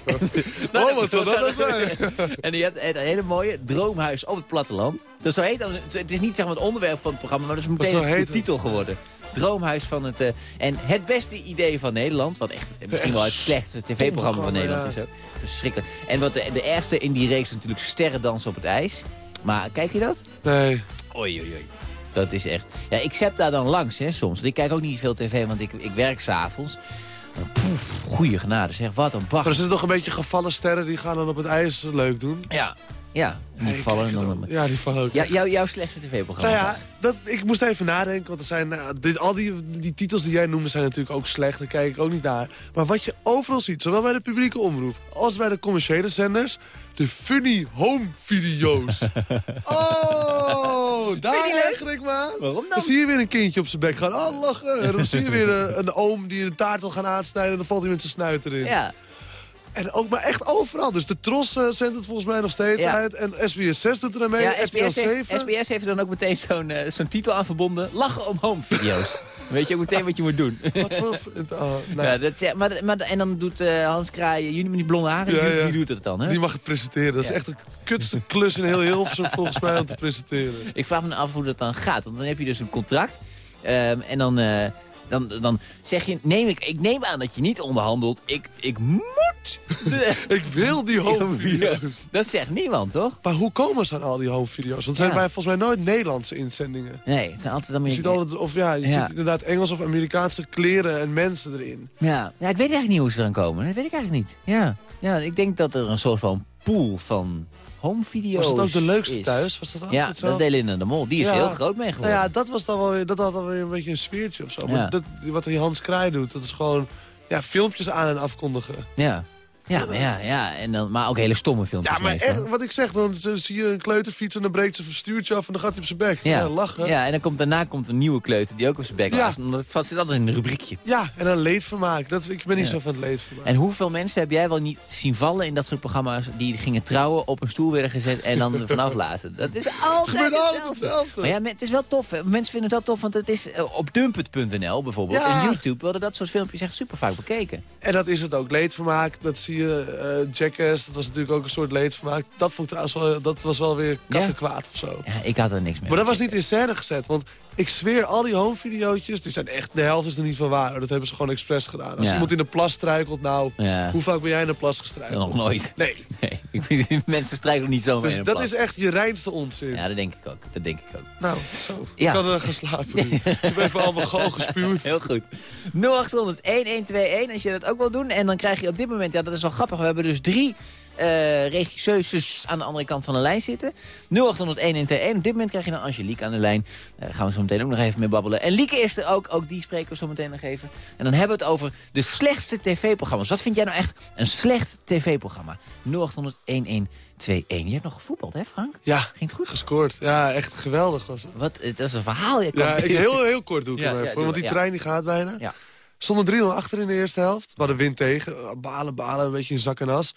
[SPEAKER 14] Nou,
[SPEAKER 13] Oh, wat zou dat nou zijn?
[SPEAKER 14] En je hebt een hele mooie droomhuis op het platteland. Dus zo heet dan, het is niet zeg maar het onderwerp van het programma, maar dat is meteen de
[SPEAKER 13] het.
[SPEAKER 14] titel geworden. Droomhuis van het... eh, en het beste idee van Nederland, wat echt misschien wel het slechtste tv-programma van Nederland is ook. Dat is verschrikkelijk. En wat de, de ergste in die reeks is natuurlijk Sterrendans op het ijs. Maar kijk je dat?
[SPEAKER 13] Nee.
[SPEAKER 14] Oei, oei, oei. Dat is echt... Ja, ik zet daar dan langs, hè, soms. Ik kijk ook niet veel tv, want ik, ik werk s'avonds.
[SPEAKER 2] Poef, goeie genade zeg, wat een
[SPEAKER 13] Maar
[SPEAKER 2] bak.
[SPEAKER 13] er zitten toch een beetje gevallen sterren die gaan dan op het ijs leuk doen.
[SPEAKER 2] Ja, ja. Die vallen dan...
[SPEAKER 13] Ja, die vallen ook.
[SPEAKER 2] Ja, jou, jouw slechtste tv-programma.
[SPEAKER 13] Nou ja, dat, ik moest even nadenken, want er zijn, nou, dit, al die, die titels die jij noemde zijn natuurlijk ook slecht. Daar kijk ik ook niet naar. Maar wat je overal ziet, zowel bij de publieke omroep als bij de commerciële zenders... de funny home video's. oh, daar erger ik me aan.
[SPEAKER 2] Waarom
[SPEAKER 13] dan? zie je weer een kindje op zijn bek gaan. Oh, lachen. En dan zie je weer een, een oom die een taart wil gaan aansnijden... en dan valt hij met zijn snuit erin.
[SPEAKER 2] Ja.
[SPEAKER 13] En ook maar echt overal. Dus de Tros eh, zendt het volgens mij nog steeds
[SPEAKER 2] Ja.
[SPEAKER 13] uit. En SBS 6 doet er aan mee.
[SPEAKER 2] Ja, SBS
[SPEAKER 13] 7.
[SPEAKER 2] heeft, SBS heeft er dan ook meteen zo'n eh, zo'n titel aan verbonden. Lachen om home video's. Weet je ook meteen wat je moet doen.
[SPEAKER 13] Wat voor... Oh, nou,
[SPEAKER 2] Ja, dat, maar, maar, en dan doet eh, Hans Kraaien, jullie met die blonde haren,
[SPEAKER 13] Ja,
[SPEAKER 2] die,
[SPEAKER 13] ja.
[SPEAKER 2] die doet het dan, hè?
[SPEAKER 13] Die mag het presenteren. Dat is echt de kutste klus in heel Hilversum volgens mij om te presenteren.
[SPEAKER 2] Ik vraag me af hoe dat dan gaat. Want dan heb je dus een contract. ehm, en dan, eh, dan, dan zeg je, neem ik, ik neem aan dat je niet onderhandelt. Ik, ik moet. de-
[SPEAKER 13] Ik wil die home video's.
[SPEAKER 2] dat zegt niemand, toch?
[SPEAKER 13] Maar hoe komen ze aan al die home video's? Want het zijn
[SPEAKER 2] Ja.
[SPEAKER 13] bij volgens mij nooit Nederlandse inzendingen.
[SPEAKER 2] Nee, het zijn altijd
[SPEAKER 13] Je
[SPEAKER 2] Amerika-
[SPEAKER 13] ziet altijd, of ja, je
[SPEAKER 2] Ja.
[SPEAKER 13] ziet inderdaad Engels of Amerikaanse kleren en mensen erin.
[SPEAKER 2] Ja. ja, ik weet eigenlijk niet hoe ze eraan komen. Dat weet ik eigenlijk niet. Ja, ja ik denk dat er een soort van pool van home video's
[SPEAKER 13] Was dat ook de leukste
[SPEAKER 2] is.
[SPEAKER 13] thuis? Was dat ook
[SPEAKER 2] Ja, dat deed Linda de Mol. Die is
[SPEAKER 13] Ja.
[SPEAKER 2] heel groot mee geworden.
[SPEAKER 13] Nou ja, dat, was dan wel weer, dat had dan weer een beetje een sfeertje of zo. Maar dat, wat die Hans Kraai doet, dat is gewoon ja, filmpjes aan en afkondigen.
[SPEAKER 2] Ja, ja, maar, ja, ja. En dan, maar ook hele stomme filmpjes
[SPEAKER 13] Ja, maar
[SPEAKER 2] meestal.
[SPEAKER 13] echt, wat ik zeg, dan zie je een kleuter fietsen en dan breekt zijn stuurtje af en dan gaat hij op zijn bek. Ja, lachen.
[SPEAKER 2] Ja, en dan komt, daarna komt een nieuwe kleuter die ook op zijn bek
[SPEAKER 13] Ja.
[SPEAKER 2] Dat valt- zit altijd in een rubriekje.
[SPEAKER 13] Ja, en dan leedvermaak. Dat, ik ben niet
[SPEAKER 2] Ja.
[SPEAKER 13] zo van het leedvermaak.
[SPEAKER 2] En hoeveel mensen heb jij wel niet zien vallen in dat soort programma's... die gingen trouwen, op een stoel werden gezet en dan er vanaf lazen? Dat is altijd
[SPEAKER 13] gebeurt altijd
[SPEAKER 2] hetzelfde.
[SPEAKER 13] hetzelfde.
[SPEAKER 2] Maar ja, het is wel tof. Hè. Mensen vinden het wel tof, want het is eh, op dumpet.nl bijvoorbeeld. En YouTube worden dat soort filmpjes echt super vaak bekeken.
[SPEAKER 13] En dat is het ook, leedvermaak. Dat zie je, Jackass, dat was natuurlijk ook een soort leedvermaak. Dat vond ik trouwens wel, dat was wel weer kattenkwaad of zo.
[SPEAKER 2] Ja, ik had er niks mee.
[SPEAKER 13] Maar dat was niet in scène gezet, want ik zweer, al die home videootjes, die zijn echt, de helft is er niet van waar. Dat hebben ze gewoon expres gedaan. Als
[SPEAKER 2] Ja.
[SPEAKER 13] iemand in de plas struikelt, nou,
[SPEAKER 2] Ja.
[SPEAKER 13] hoe vaak ben jij in de plas gestruikeld?
[SPEAKER 2] Nog nooit.
[SPEAKER 13] Nee.
[SPEAKER 2] nee ik vind, mensen strijken niet zo mee
[SPEAKER 13] Dus
[SPEAKER 2] een
[SPEAKER 13] dat is echt je reinste onzin.
[SPEAKER 2] Ja, dat denk ik ook. Dat denk ik ook.
[SPEAKER 13] Nou, zo.
[SPEAKER 2] Ja.
[SPEAKER 13] Ik kan er gaan slapen nu. Ik heb even allemaal gewoon gespuwd.
[SPEAKER 2] Heel goed. 0800 1121 als je dat ook wil doen. En dan krijg je op dit moment, ja dat is wel grappig. We hebben dus drie eh regisseuses aan de andere kant van de lijn zitten. 0800 1121. Op dit moment krijg je dan Angelique aan de lijn. Daar gaan we zo meteen ook nog even mee babbelen. En Lieke is er ook. Ook die spreken we zo meteen nog even. En dan hebben we het over de slechtste tv-programma's. Wat vind jij nou echt een slecht tv-programma? 0800 1121. Je hebt nog gevoetbald, hè Frank?
[SPEAKER 13] Ja,
[SPEAKER 2] Ging het goed?
[SPEAKER 13] gescoord. Ja, echt geweldig was het.
[SPEAKER 2] Wat, het is een verhaal. Je kan
[SPEAKER 13] Ja, ik, heel, heel kort doe ik
[SPEAKER 2] Ja,
[SPEAKER 13] hem even. want die trein die gaat bijna.
[SPEAKER 2] Ja.
[SPEAKER 13] Stonden 3-0 achter in de eerste helft. We hadden wind tegen. Balen, balen, een beetje in zak en as.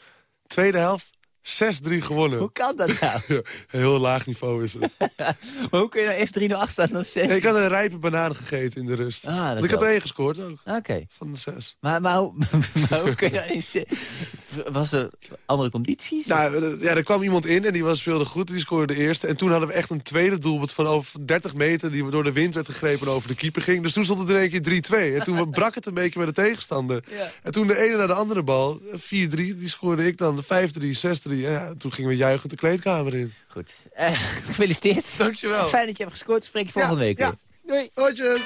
[SPEAKER 13] Tweede helft, 6-3 gewonnen.
[SPEAKER 2] Hoe kan dat nou?
[SPEAKER 13] Ja, heel laag niveau is het.
[SPEAKER 2] maar hoe kun je nou eerst 3-0 achtstaan dan 6?
[SPEAKER 13] Nee, ik had een rijpe banaan gegeten in de rust.
[SPEAKER 2] Ah, dat
[SPEAKER 13] ik had er één gescoord ook.
[SPEAKER 2] Oké.
[SPEAKER 13] Van de zes.
[SPEAKER 2] Maar, maar, hoe, maar hoe kun je nou eens... Was er andere condities?
[SPEAKER 13] Nou, eh, ja, er kwam iemand in en die was, speelde goed. Die scoorde de eerste. En toen hadden we echt een tweede doelpunt van over 30 meter... die door de wind werd gegrepen en over de keeper ging. Dus toen stond het in één keer 3-2. En toen brak het een beetje met de tegenstander.
[SPEAKER 2] Ja.
[SPEAKER 13] En toen de ene naar de andere bal, eh, 4-3, die scoorde ik dan. 5-3, 6-3. Ja, toen gingen we juichend de kleedkamer in.
[SPEAKER 2] Goed. Eh, gefeliciteerd.
[SPEAKER 13] Dankjewel.
[SPEAKER 2] Fijn dat je hebt gescoord. Spreek je volgende week
[SPEAKER 13] ja.
[SPEAKER 2] Doei.
[SPEAKER 13] Hotjes.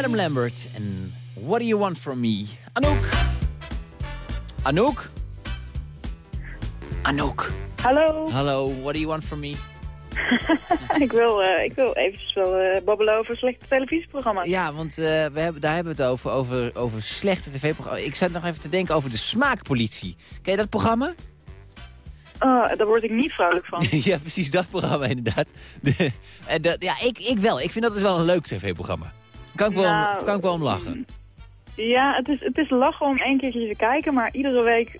[SPEAKER 2] Adam Lambert en What Do You Want From Me? Anouk. Anouk? Anouk.
[SPEAKER 15] Hallo.
[SPEAKER 2] Hallo, what do you want from me?
[SPEAKER 15] ik, wil, eh, ik wil eventjes wel eh, babbelen over slechte televisieprogramma's.
[SPEAKER 2] Ja, want eh, we hebben, daar hebben we het over, over, over slechte tv-programma's. Ik zat nog even te denken over de Smaakpolitie. Ken je dat programma?
[SPEAKER 15] Oh, daar word ik niet vrolijk van.
[SPEAKER 2] ja, precies dat programma inderdaad. De, en dat- ja, ik, ik wel. Ik vind dat dus wel een leuk tv-programma. Kan ik wel, om-
[SPEAKER 15] Nou,
[SPEAKER 2] kan ik wel om lachen.
[SPEAKER 15] Ja, het is, het is lachen om één keertje te kijken, maar iedere week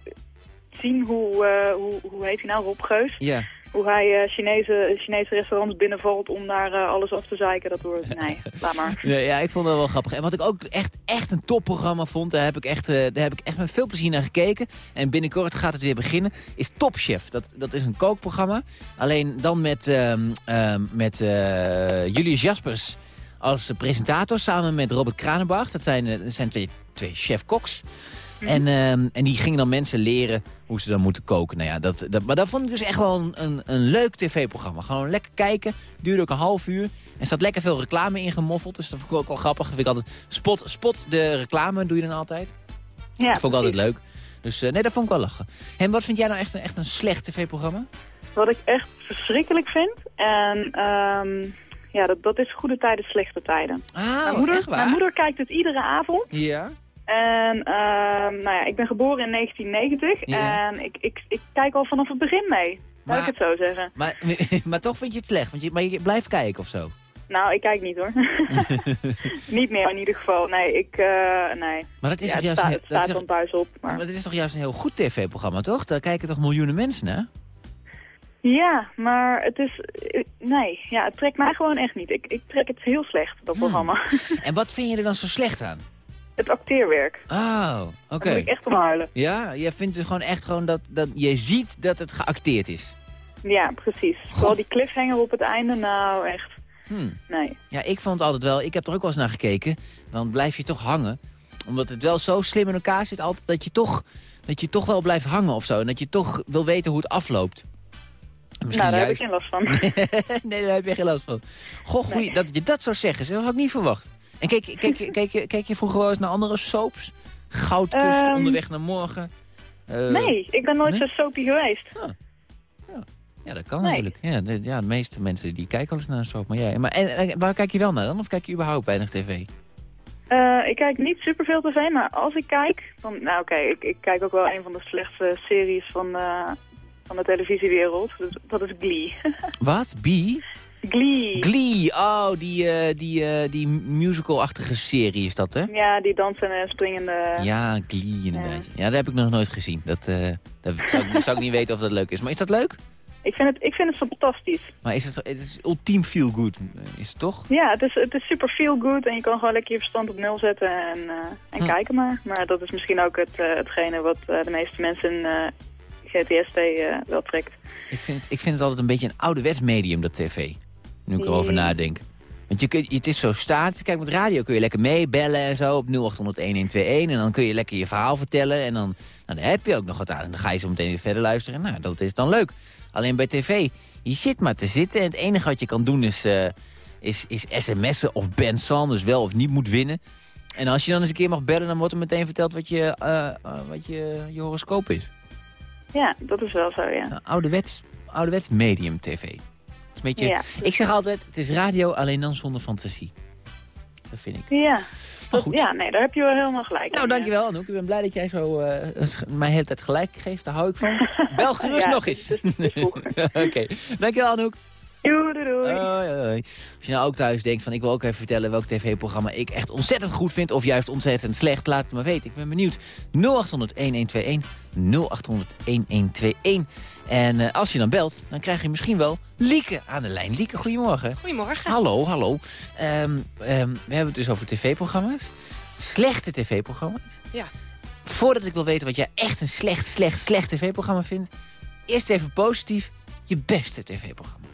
[SPEAKER 15] zien hoe, eh, hoe, hoe heet hij nou, Rob Geus?
[SPEAKER 2] Ja.
[SPEAKER 15] Hoe hij eh, Chinese, Chinese restaurants binnenvalt om daar eh, alles af te zeiken. Dat wordt, nee, laat maar.
[SPEAKER 2] Nee, ja, ik vond dat wel grappig. En wat ik ook echt, echt een topprogramma vond, daar heb, ik echt, daar heb ik echt met veel plezier naar gekeken. En binnenkort gaat het weer beginnen, is Top Chef. Dat, dat is een kookprogramma. Alleen dan met, ehm, ehm, met Julius Jaspers als presentator samen met Robert Kranenbach. Dat zijn, eh, dat zijn twee, twee chef-koks. En, ehm, en die gingen dan mensen leren hoe ze dan moeten koken. Nou ja, dat, dat, maar dat vond ik dus echt wel een, een, een leuk tv-programma. Gewoon lekker kijken. Duurde ook een half uur. En zat lekker veel reclame in gemoffeld. Dus dat vond ik ook wel grappig. Vind ik altijd, spot, spot de reclame doe je dan altijd.
[SPEAKER 15] Ja,
[SPEAKER 2] dat vond ik altijd leuk. Dus eh, nee, dat vond ik wel lachen. En wat vind jij nou echt een, echt een slecht tv-programma?
[SPEAKER 15] Wat ik echt verschrikkelijk vind. En ehm, ja, dat, dat is goede tijden, slechte tijden.
[SPEAKER 2] Ah,
[SPEAKER 15] mijn, moeder, mijn moeder kijkt het iedere avond.
[SPEAKER 2] Ja.
[SPEAKER 15] En ehm, nou ja, ik ben geboren in 1990
[SPEAKER 2] Ja.
[SPEAKER 15] en ik, ik, ik kijk al vanaf het begin mee. Laat ik het zo zeggen.
[SPEAKER 2] Maar, maar toch vind je het slecht? Want je, maar je blijft kijken of zo?
[SPEAKER 15] Nou, ik kijk niet hoor. niet meer in ieder geval. Nee, ik, eh, nee.
[SPEAKER 2] Maar dat is
[SPEAKER 15] ja,
[SPEAKER 2] toch
[SPEAKER 15] het,
[SPEAKER 2] juist
[SPEAKER 15] sta-
[SPEAKER 2] een-
[SPEAKER 15] het
[SPEAKER 2] dat
[SPEAKER 15] staat
[SPEAKER 2] is
[SPEAKER 15] dan thuis op. Maar...
[SPEAKER 2] Maar is toch juist een heel goed tv-programma, toch? Daar kijken toch miljoenen mensen naar?
[SPEAKER 15] Ja, maar het is... eh, Nee, ja, het trekt mij gewoon echt niet. Ik, ik trek het heel slecht, dat
[SPEAKER 2] Hmm.
[SPEAKER 15] programma.
[SPEAKER 2] En wat vind je er dan zo slecht aan?
[SPEAKER 15] het acteerwerk.
[SPEAKER 2] Oh, oké.
[SPEAKER 15] Daar moet ik echt om huilen.
[SPEAKER 2] Ja, jij vindt dus gewoon echt gewoon dat, dat je ziet dat het geacteerd is.
[SPEAKER 15] Ja, precies. Vooral die cliffhanger op het einde, nou echt.
[SPEAKER 2] Hmm.
[SPEAKER 15] Nee.
[SPEAKER 2] Ja, ik vond het altijd wel, ik heb er ook wel eens naar gekeken. Dan blijf je toch hangen. Omdat het wel zo slim in elkaar zit altijd dat je toch, dat je toch wel blijft hangen of zo. En dat je toch wil weten hoe het afloopt.
[SPEAKER 15] Nou, daar heb ik geen last van.
[SPEAKER 2] nee, daar heb je geen last van. Goh, goeie, dat je dat zou zeggen, dat had ik niet verwacht. En kijk, kijk, kijk, kijk, je- vroeger wel eens naar andere soaps? Goudkust,
[SPEAKER 15] Ehm,
[SPEAKER 2] onderweg naar morgen. Eh,
[SPEAKER 15] nee, ik ben nooit
[SPEAKER 2] nee?
[SPEAKER 15] zo soapy geweest.
[SPEAKER 2] Ja, dat kan
[SPEAKER 15] Nee.
[SPEAKER 2] natuurlijk. Ja de, ja, de meeste mensen die kijken wel eens naar een soap. Maar, jij, maar en, en waar kijk je wel naar dan? Of kijk je überhaupt weinig tv?
[SPEAKER 15] Eh, ik kijk niet superveel tv, maar als ik kijk... Dan, nou oké, ik, ik kijk ook wel een van de slechtste series van, eh, van de televisiewereld. Dus dat is Glee.
[SPEAKER 2] Wat? Bee?
[SPEAKER 15] Glee.
[SPEAKER 2] Glee, oh, die, eh, die, eh, die musical-achtige serie is dat, hè?
[SPEAKER 15] Ja, die dansen en springende...
[SPEAKER 2] Ja, Glee inderdaad. Ja, dat heb ik nog nooit gezien. Dat, eh, dat zou, ik, zou ik niet weten of dat leuk is. Maar is dat leuk?
[SPEAKER 15] Ik vind het, ik vind het fantastisch.
[SPEAKER 2] Maar is het, het is ultiem feel good, is het toch?
[SPEAKER 15] Ja, het is, het is super feel good en je kan gewoon lekker je verstand op nul zetten en, en
[SPEAKER 2] Hm.
[SPEAKER 15] kijken maar. Maar dat is misschien ook het, hetgene wat de meeste mensen GTST eh, wel trekt.
[SPEAKER 2] Ik vind, ik vind het altijd een beetje een ouderwets medium, dat tv. Nu ik erover nadenk. Want je kunt, het is zo statisch. Kijk, met radio kun je lekker meebellen en zo op 0800-1121. En dan kun je lekker je verhaal vertellen. En dan, nou, daar heb je ook nog wat aan. En dan ga je zo meteen weer verder luisteren. Nou, dat is dan leuk. Alleen bij tv, je zit maar te zitten. En het enige wat je kan doen is, eh, is, is sms'en of Ben Sanders wel of niet moet winnen. En als je dan eens een keer mag bellen, dan wordt er meteen verteld wat je, eh, wat je, je horoscoop is.
[SPEAKER 15] Ja, dat is wel zo, ja.
[SPEAKER 2] Nou, ouderwets, ouderwets medium tv. Een beetje,
[SPEAKER 15] Ja.
[SPEAKER 2] Ik zeg altijd, het is radio, alleen dan zonder fantasie. Dat vind ik.
[SPEAKER 15] Ja. Ja, nee, daar heb je wel helemaal gelijk.
[SPEAKER 2] Nou, dankjewel Anouk. Ik ben blij dat jij zo sch- mij de hele tijd gelijk geeft. Daar hou ik van. Bel gerust
[SPEAKER 15] Ja,
[SPEAKER 2] nog eens. Oké, dankjewel Anouk.
[SPEAKER 15] Doei, doei.
[SPEAKER 2] Als je nou ook thuis denkt van ik wil ook even vertellen welk tv-programma ik echt ontzettend goed vind of juist ontzettend slecht, laat het maar weten. Ik ben benieuwd. 0800-1121, 0800-1121. En eh, als je dan belt, dan krijg je misschien wel Lieke aan de lijn. Lieke, goedemorgen.
[SPEAKER 16] Goedemorgen.
[SPEAKER 2] Hallo, hallo. Ehm, ehm, we hebben het dus over tv-programma's. Slechte tv-programma's.
[SPEAKER 16] Ja.
[SPEAKER 2] Voordat ik wil weten wat jij echt een slecht, slecht, slecht tv-programma vindt... eerst even positief je beste tv-programma.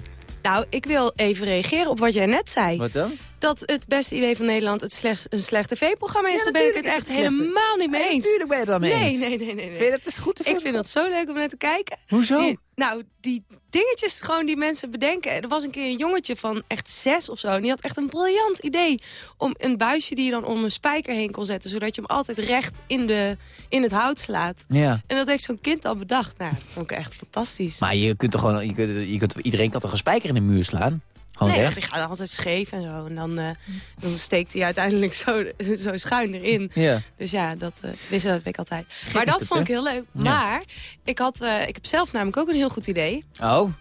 [SPEAKER 16] Nou, ik wil even reageren op wat jij net zei.
[SPEAKER 2] Wat dan?
[SPEAKER 16] Dat het beste idee van Nederland het slechts een slecht tv-programma is.
[SPEAKER 2] Ja,
[SPEAKER 16] Daar ben ik het echt
[SPEAKER 2] is het
[SPEAKER 16] helemaal niet mee eens.
[SPEAKER 2] natuurlijk ben je het dan mee
[SPEAKER 16] nee,
[SPEAKER 2] eens.
[SPEAKER 16] Nee, nee, nee, nee.
[SPEAKER 2] Vind je dat dus goed
[SPEAKER 16] Ik vind dat zo leuk om naar te kijken.
[SPEAKER 2] Hoezo?
[SPEAKER 16] Die- nou, die dingetjes gewoon die mensen bedenken. Er was een keer een jongetje van echt zes of zo. En die had echt een briljant idee. Om een buisje die je dan om een spijker heen kon zetten. Zodat je hem altijd recht in, de, in het hout slaat.
[SPEAKER 2] Ja.
[SPEAKER 16] En dat heeft zo'n kind al bedacht. Nou, dat vond ik echt fantastisch.
[SPEAKER 2] Maar je kunt toch gewoon, je kunt, je kunt, iedereen kan toch een spijker in de muur slaan?
[SPEAKER 16] Nee, want die gaat altijd scheef en zo. En dan, eh, dan steekt hij uiteindelijk zo, zo schuin erin.
[SPEAKER 2] Ja.
[SPEAKER 16] Dus ja, dat, uh, tenminste, dat weet ik altijd. maar dat vond ik heel leuk.
[SPEAKER 2] Ja.
[SPEAKER 16] Maar ik, had, eh, ik heb zelf namelijk ook een heel goed idee.
[SPEAKER 2] Oh,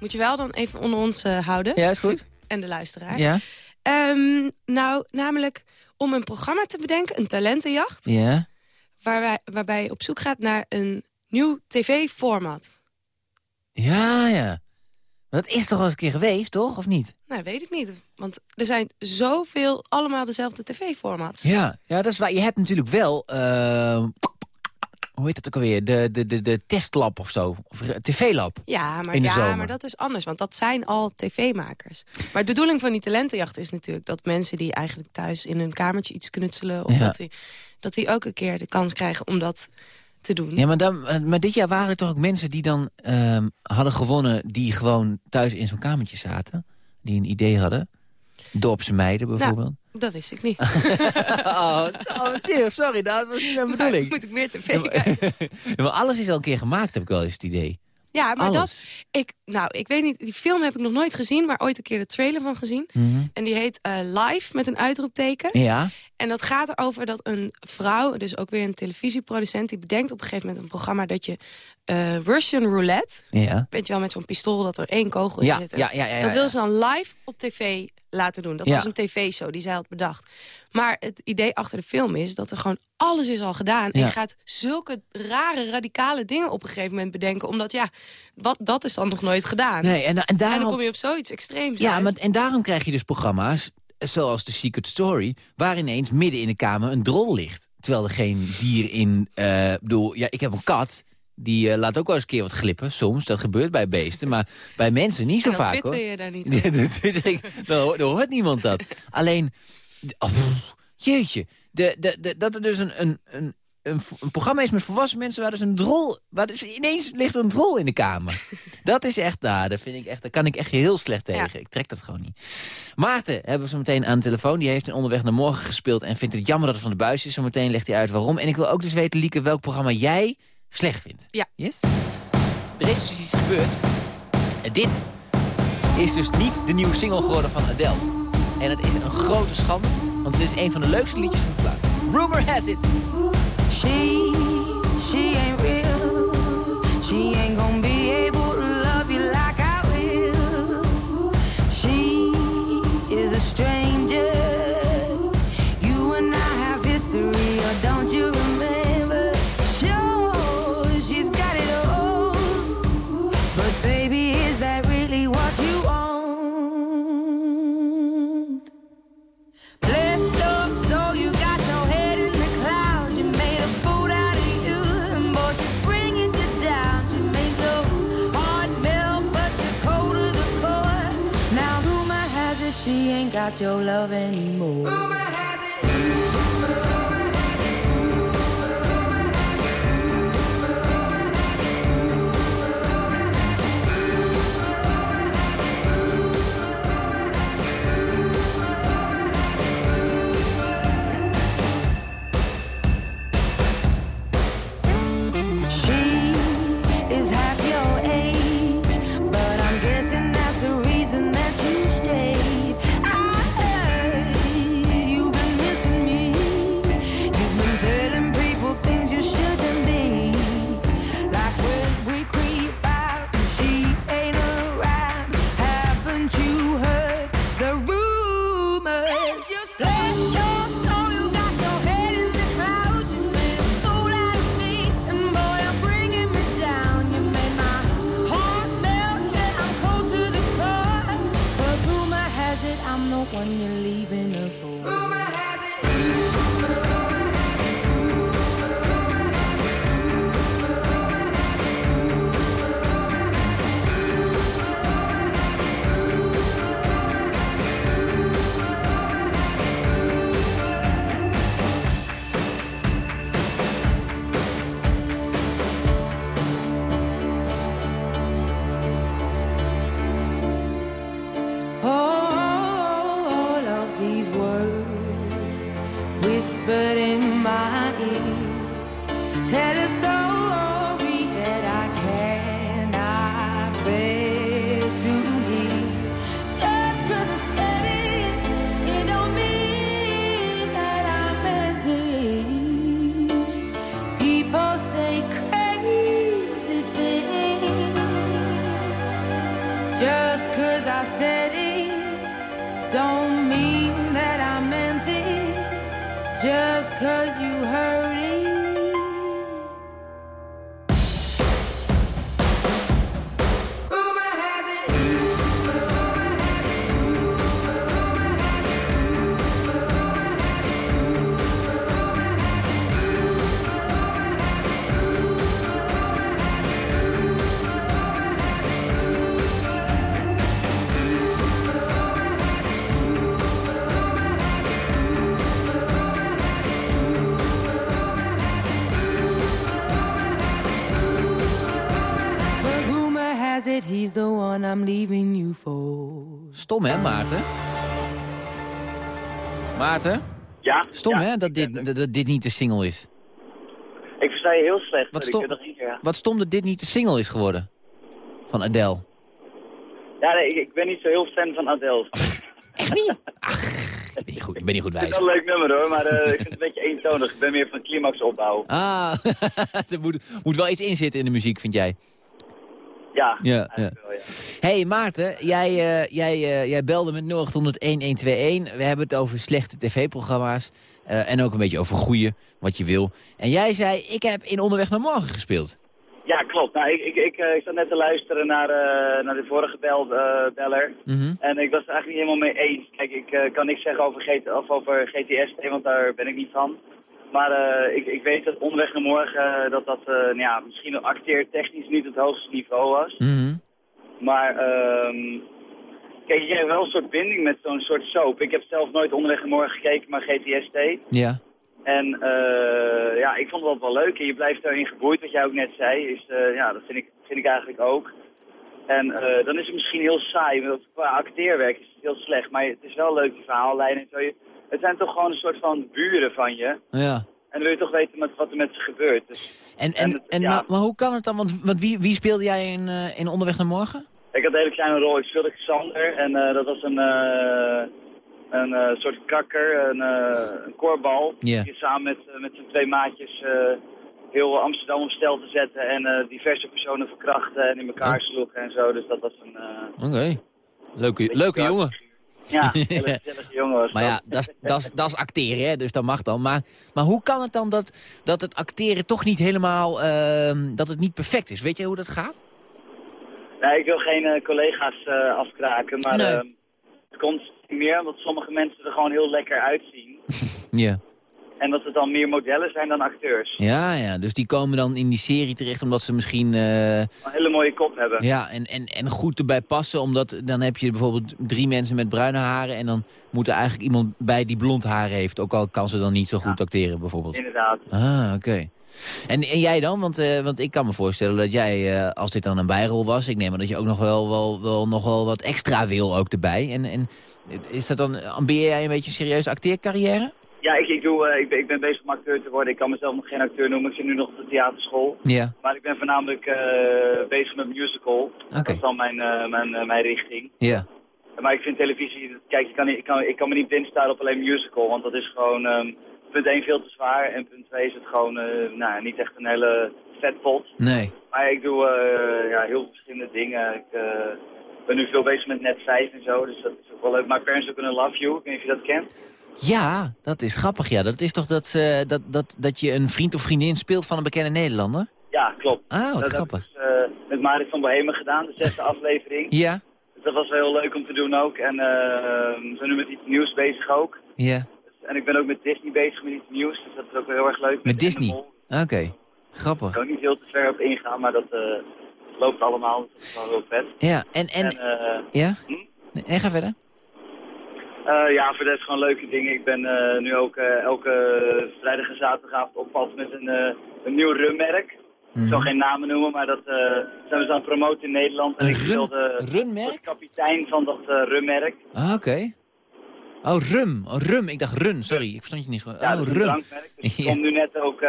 [SPEAKER 16] Moet je wel dan even onder ons houden.
[SPEAKER 2] ja, is goed.
[SPEAKER 16] En de luisteraar.
[SPEAKER 2] Ja.
[SPEAKER 16] Ehm, nou, namelijk om een programma te bedenken, een talentenjacht.
[SPEAKER 2] Ja.
[SPEAKER 16] Waar wij, waarbij je op zoek gaat naar een nieuw tv-format.
[SPEAKER 2] Ja, ja. Dat is toch wel eens een keer geweest, toch? Of niet?
[SPEAKER 16] Nou, weet ik niet. Want er zijn zoveel, allemaal dezelfde tv-formats.
[SPEAKER 2] Ja, ja, dat is waar. Je hebt natuurlijk wel... ehm, hoe heet dat ook alweer? De, de, de, de testlab of zo. Of eh, tv-lab.
[SPEAKER 16] Ja, maar, ja
[SPEAKER 2] zomer.
[SPEAKER 16] maar dat is anders, want dat zijn al tv-makers. Maar de bedoeling van die talentenjacht is natuurlijk... dat mensen die eigenlijk thuis in hun kamertje iets knutselen... of
[SPEAKER 2] Ja.
[SPEAKER 16] dat, die, dat die ook een keer de kans krijgen om dat te doen.
[SPEAKER 2] Ja, maar, dan, maar dit jaar waren er toch ook mensen die dan ehm, hadden gewonnen... die gewoon thuis in zo'n kamertje zaten. Die een idee hadden. Dorpse meiden bijvoorbeeld.
[SPEAKER 16] Nou, dat wist ik niet.
[SPEAKER 2] oh, serieus, sorry, dat was niet mijn bedoeling.
[SPEAKER 16] Moet ik meer tv
[SPEAKER 2] maar-
[SPEAKER 16] kijken?
[SPEAKER 2] Maar alles is al een keer gemaakt, heb ik wel eens het idee.
[SPEAKER 16] Ja, maar
[SPEAKER 2] Alles.
[SPEAKER 16] dat... Ik, nou, ik weet niet, die film heb ik nog nooit gezien... maar ooit een keer de trailer van gezien.
[SPEAKER 2] Mhm.
[SPEAKER 16] En die heet eh, Live met een uitroepteken.
[SPEAKER 2] Ja.
[SPEAKER 16] En dat gaat erover dat een vrouw, dus ook weer een televisieproducent... die bedenkt op een gegeven moment een programma dat je eh, Russian roulette...
[SPEAKER 2] Ja.
[SPEAKER 16] weet je wel, met zo'n pistool dat er één kogel in
[SPEAKER 2] Ja,
[SPEAKER 16] zit.
[SPEAKER 2] Ja, ja, ja, ja,
[SPEAKER 16] dat wil ze dan live op tv laten doen. Dat was een tv-show die zij had bedacht. Maar het idee achter de film is dat er gewoon alles is al gedaan. En
[SPEAKER 2] Ja.
[SPEAKER 16] je gaat zulke rare, radicale dingen op een gegeven moment bedenken. Omdat ja, wat, dat is dan nog nooit gedaan.
[SPEAKER 2] Nee, en, en daarom...
[SPEAKER 16] En dan kom je op zoiets extreems
[SPEAKER 2] Ja,
[SPEAKER 16] uit.
[SPEAKER 2] maar, en daarom krijg je dus programma's, zoals The Secret Story... waar ineens midden in de kamer een drol ligt. Terwijl er geen dier in... eh bedoel, ja, ik heb een kat, die eh, laat ook wel eens een keer wat glippen. Soms, dat gebeurt bij beesten, maar bij mensen niet zo
[SPEAKER 16] En dan
[SPEAKER 2] vaak,
[SPEAKER 16] twitter
[SPEAKER 2] hoor.
[SPEAKER 16] je daar niet
[SPEAKER 2] dan dan, hoort- niemand dat. Alleen, oh, jeetje, de, de, de, dat er dus een, een, een, een, programma is met volwassen mensen... waar dus een drol, waar dus ineens ligt een drol in de kamer. Dat is echt, nou, dat vind ik echt, daar kan ik echt heel slecht tegen. Ik trek dat gewoon niet. Maarten hebben we zo meteen aan de telefoon. Die heeft een onderweg naar morgen gespeeld en vindt het jammer dat het van de buis is. Zometeen legt hij uit waarom. En ik wil ook dus weten, Lieke, welk programma jij slecht vindt.
[SPEAKER 16] Ja.
[SPEAKER 2] Yes? Er is dus iets gebeurd. En dit is dus niet de nieuwe single geworden van Adele. En het is een grote schande. Want het is een van de leukste liedjes van de plaat. Rumor has it.
[SPEAKER 17] She, she ain't real. She ain't got your love anymore.
[SPEAKER 2] Stom hè, Maarten? Maarten?
[SPEAKER 18] Ja.
[SPEAKER 2] Stom hè, dat dit, dat, dat dit niet de single is.
[SPEAKER 18] Ik versta je heel slecht.
[SPEAKER 2] Wat stom,
[SPEAKER 18] ja.
[SPEAKER 2] wat stom dat dit niet de single is geworden. Van Adele.
[SPEAKER 18] Ja, nee, ik, ik ben niet zo heel fan van Adele.
[SPEAKER 2] Echt niet? Ik ben niet goed, ik ben niet goed
[SPEAKER 18] Ik vind
[SPEAKER 2] wijs.
[SPEAKER 18] het wel een leuk nummer hoor, maar eh, ik vind het een beetje eentonig. Ik ben meer van climax opbouw.
[SPEAKER 2] Ah, er moet, moet wel iets in zitten in de muziek, vind jij?
[SPEAKER 18] Ja,
[SPEAKER 2] Ja, ja. hey Maarten, jij, eh, jij, eh, jij belde met 0800 1121. We hebben het over slechte tv-programma's. eh, en ook een beetje over goede, wat je wil. En jij zei, ik heb in Onderweg naar Morgen gespeeld.
[SPEAKER 18] Ja, klopt. Nou, ik, ik, ik, eh, ik zat net te luisteren naar, eh, naar de vorige bel, eh, beller.
[SPEAKER 2] Mhm.
[SPEAKER 18] En ik was het eigenlijk niet helemaal mee eens. Kijk, ik eh, kan niks zeggen over, GT, of over GTS, want daar ben ik niet van. Maar eh, ik, ik weet dat onderweg naar morgen, eh, dat dat eh, nou ja, misschien acteertechnisch niet het hoogste niveau was.
[SPEAKER 2] Mhm.
[SPEAKER 18] Maar ehm kijk, je hebt wel een soort binding met zo'n soort soap. Ik heb zelf nooit onderweg naar morgen gekeken, maar GTST.
[SPEAKER 2] Ja.
[SPEAKER 18] En eh, ja, ik vond het wel leuk. En je blijft daarin geboeid, wat jij ook net zei. Is, ja, dat vind ik, vind ik eigenlijk ook. En dan is het misschien heel saai, want qua acteerwerk is het heel slecht. Maar het is wel leuk, die verhaallijn en zo. Je- Het zijn toch gewoon een soort van buren van je.
[SPEAKER 2] Ja.
[SPEAKER 18] En dan wil je toch weten met, wat er met ze gebeurt. Dus,
[SPEAKER 2] En, en, en,
[SPEAKER 18] ja.
[SPEAKER 2] maar, maar hoe kan het dan? Want, want wie, wie speelde jij in, eh, in Onderweg naar Morgen?
[SPEAKER 18] ik had een hele kleine rol. Ik speelde Xander en eh, dat was een, eh, een soort kakker, een, een koorbal. Die samen met, met zijn twee maatjes heel Amsterdam op stel te zetten en diverse personen verkrachten en in elkaar sloegen en zo. Dus dat was een...
[SPEAKER 2] Oké. Leuke, leuke jongen.
[SPEAKER 18] Ja, hele gezellige jongen was
[SPEAKER 2] Maar ja, dat is- acteren, hè, dus dat mag dan. Maar, maar hoe kan het dan dat, dat het acteren toch niet helemaal... ehm, dat het niet perfect is? Weet je hoe dat gaat?
[SPEAKER 18] Nee, ik wil geen eh, collega's eh, afkraken, maar
[SPEAKER 2] Nee.
[SPEAKER 18] eh, het komt meer omdat sommige mensen er gewoon heel lekker uitzien.
[SPEAKER 2] Ja.
[SPEAKER 18] En dat het dan meer modellen zijn dan acteurs.
[SPEAKER 2] Ja, ja, dus die komen dan in die serie terecht omdat ze misschien... eh,
[SPEAKER 18] Een hele mooie kop hebben.
[SPEAKER 2] ja, en, en, en goed erbij passen, omdat dan heb je bijvoorbeeld drie mensen met bruine haren... en dan moet er eigenlijk iemand bij die blond haar heeft. Ook al kan ze dan niet zo goed acteren, bijvoorbeeld.
[SPEAKER 18] Inderdaad.
[SPEAKER 2] Ah, oké. En, en jij dan? Want, eh, want ik kan me voorstellen dat jij, eh, als dit dan een bijrol was... ik neem aan dat je ook nog wel, wel, wel, nog wel wat extra wil ook erbij. En, en is dat dan, ambieer jij een beetje een serieuze acteercarrière?
[SPEAKER 18] Ja, ik, ik, doe, eh, ik, ben, ik ben bezig om acteur te worden. Ik kan mezelf nog geen acteur noemen. Ik zit nu nog op de theaterschool.
[SPEAKER 2] Ja.
[SPEAKER 18] Maar ik ben voornamelijk eh, bezig met musical. Dat is dan mijn, eh, mijn, mijn richting.
[SPEAKER 2] Ja.
[SPEAKER 18] Maar ik vind televisie... Kijk, ik kan, ik kan, ik kan me niet staren op alleen musical. Want dat is gewoon... ehm, punt 1 veel te zwaar. En punt 2 is het gewoon nou, niet echt een hele vetpot.
[SPEAKER 2] Nee.
[SPEAKER 18] Maar ik doe ja, heel verschillende dingen. Ik ben nu veel bezig met net 5 en zo. Dus dat is ook wel leuk. My Parents Are Gonna Love You. Ik weet niet of je dat kent.
[SPEAKER 2] Ja, dat is grappig. Ja, dat is toch dat, eh, dat, dat, dat je een vriend of vriendin speelt van een bekende Nederlander?
[SPEAKER 18] Ja, klopt.
[SPEAKER 2] Ah, wat
[SPEAKER 18] dat
[SPEAKER 2] grappig.
[SPEAKER 18] ik dus, eh, met Marit van Bohemen gedaan, de zesde aflevering.
[SPEAKER 2] Ja,
[SPEAKER 18] Dus dat was wel heel leuk om te doen ook. En eh, we zijn nu met iets nieuws bezig ook.
[SPEAKER 2] ja.
[SPEAKER 18] En ik ben ook met Disney bezig met iets nieuws, dus dat is ook wel heel erg leuk.
[SPEAKER 2] Met Disney? Oké,
[SPEAKER 18] Ik
[SPEAKER 2] grappig.
[SPEAKER 18] kan ook niet heel te ver op ingaan, maar dat eh, loopt allemaal. Dat is wel heel vet.
[SPEAKER 2] Ja, en... en,
[SPEAKER 18] eh,
[SPEAKER 2] ja? Nee, en ga verder.
[SPEAKER 18] Eh, ja, voor de rest gewoon leuke dingen. Ik ben eh, nu ook eh, elke vrijdag en zaterdagavond opvalt met een, een nieuw rummerk. Ik zal geen namen noemen, maar dat zijn we aan het promoten in Nederland. En
[SPEAKER 2] Een
[SPEAKER 18] ik wilde kapitein van dat rummerk.
[SPEAKER 2] Ah, oké. Oh, rum. Oh, rum. Ik dacht run. Sorry, ik verstond je niet goed.
[SPEAKER 18] Ja,
[SPEAKER 2] oh, rum.
[SPEAKER 18] drankmerk. Dus ik kom nu net ook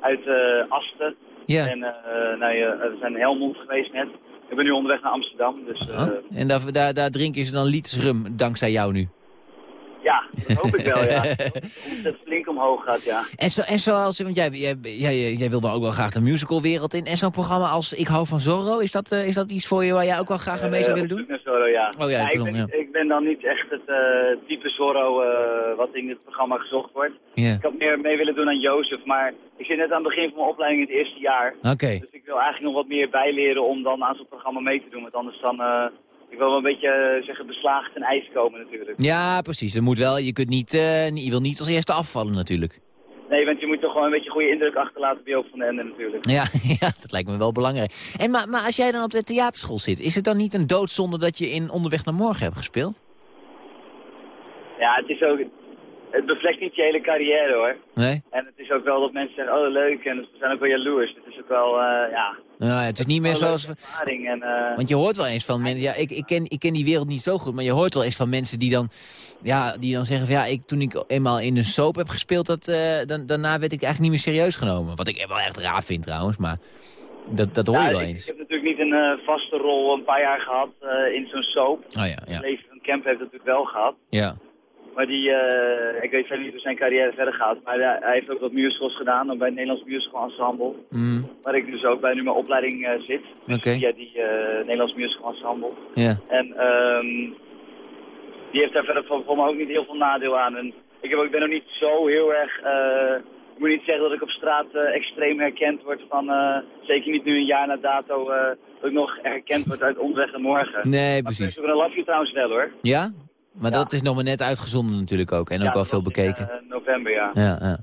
[SPEAKER 18] uit Asten.
[SPEAKER 2] Ja.
[SPEAKER 18] En eh, nou, ja, we zijn in Helmond geweest net. Ik ben nu onderweg naar Amsterdam. Dus eh,
[SPEAKER 2] Oh, En daar, daar, daar drinken ze dan liters rum, dankzij jou nu.
[SPEAKER 18] Ja, dat hoop ik wel, ja. Omdat het flink omhoog gaat, ja.
[SPEAKER 2] En, zo, en zoals, want jij, jij, jij, jij wil dan ook wel graag de musicalwereld in. En zo'n programma als Ik hou van Zorro, is dat, eh, is dat iets voor je waar jij ook wel graag aan mee zou
[SPEAKER 18] Eh,
[SPEAKER 2] willen doen?
[SPEAKER 18] zoek naar Zorro, ja.
[SPEAKER 2] Oh ja,
[SPEAKER 18] ik, ben,
[SPEAKER 2] ja.
[SPEAKER 18] ik ben dan niet echt het eh, type Zorro eh, wat in dit programma gezocht wordt. Ik had meer mee willen doen aan Jozef, maar ik zit net aan het begin van mijn opleiding in het eerste jaar.
[SPEAKER 2] Oké.
[SPEAKER 18] Dus ik wil eigenlijk nog wat meer bijleren om dan aan zo'n programma mee te doen. Want anders dan, eh, ik wil wel een beetje eh, zeggen, beslagen ten ijs komen natuurlijk.
[SPEAKER 2] Ja, precies. Er moet wel, je, kunt niet, eh, je wil niet als eerste afvallen natuurlijk.
[SPEAKER 18] Nee, want je moet toch gewoon een beetje goede indruk achterlaten bij Joop van den Ende natuurlijk.
[SPEAKER 2] Ja, ja, dat lijkt me wel belangrijk. En, maar, maar als jij dan op de theaterschool zit, is het dan niet een doodzonde dat je in Onderweg naar Morgen hebt gespeeld?
[SPEAKER 18] Ja, het is ook, het bevlekt niet je hele carrière hoor.
[SPEAKER 2] Nee?
[SPEAKER 18] En het is ook wel dat mensen zeggen, oh leuk, en ze zijn ook wel jaloers. Het is ook wel, eh, ja...
[SPEAKER 2] Nou, het is niet meer zoals...
[SPEAKER 18] ervaring en, eh,
[SPEAKER 2] Want je hoort wel eens van mensen, ja, ik, ik, ken, ik ken die wereld niet zo goed, maar je hoort wel eens van mensen die dan, ja, die dan zeggen van ja, ik, toen ik eenmaal in een soap heb gespeeld, dat, eh, dan, daarna werd ik eigenlijk niet meer serieus genomen. Wat ik wel echt raar vind trouwens, maar dat, dat hoor je
[SPEAKER 18] ja,
[SPEAKER 2] wel
[SPEAKER 18] ik,
[SPEAKER 2] eens.
[SPEAKER 18] ik heb natuurlijk niet een vaste rol een paar jaar gehad eh, in zo'n soap.
[SPEAKER 2] Oh ja, ja.
[SPEAKER 18] Leven van Kemp heeft dat natuurlijk wel gehad.
[SPEAKER 2] Ja.
[SPEAKER 18] Maar die, eh, ik weet verder niet hoe zijn carrière verder gaat. Maar hij heeft ook wat musicals gedaan, ook bij het Nederlands Musical Ensemble.
[SPEAKER 2] Mm,
[SPEAKER 18] Waar ik dus ook bij nu mijn opleiding eh, zit.
[SPEAKER 2] Oké.
[SPEAKER 18] Via die eh, Nederlands Musical Ensemble. En ehm die heeft daar verder voor, voor me ook niet heel veel nadeel aan. En ik, heb ik ben ook niet zo heel erg... ik moet niet zeggen dat ik op straat extreem herkend word van... zeker niet nu een jaar na dato... dat ik nog herkend word uit Onderweg naar Morgen.
[SPEAKER 2] Nee,
[SPEAKER 18] Maar
[SPEAKER 2] precies.
[SPEAKER 18] ik een you trouwens wel hoor.
[SPEAKER 2] Ja? Maar dat is nog maar net uitgezonden natuurlijk ook en ook wel veel
[SPEAKER 18] was in,
[SPEAKER 2] bekeken.
[SPEAKER 18] eh, november, ja.
[SPEAKER 2] Ja, ja.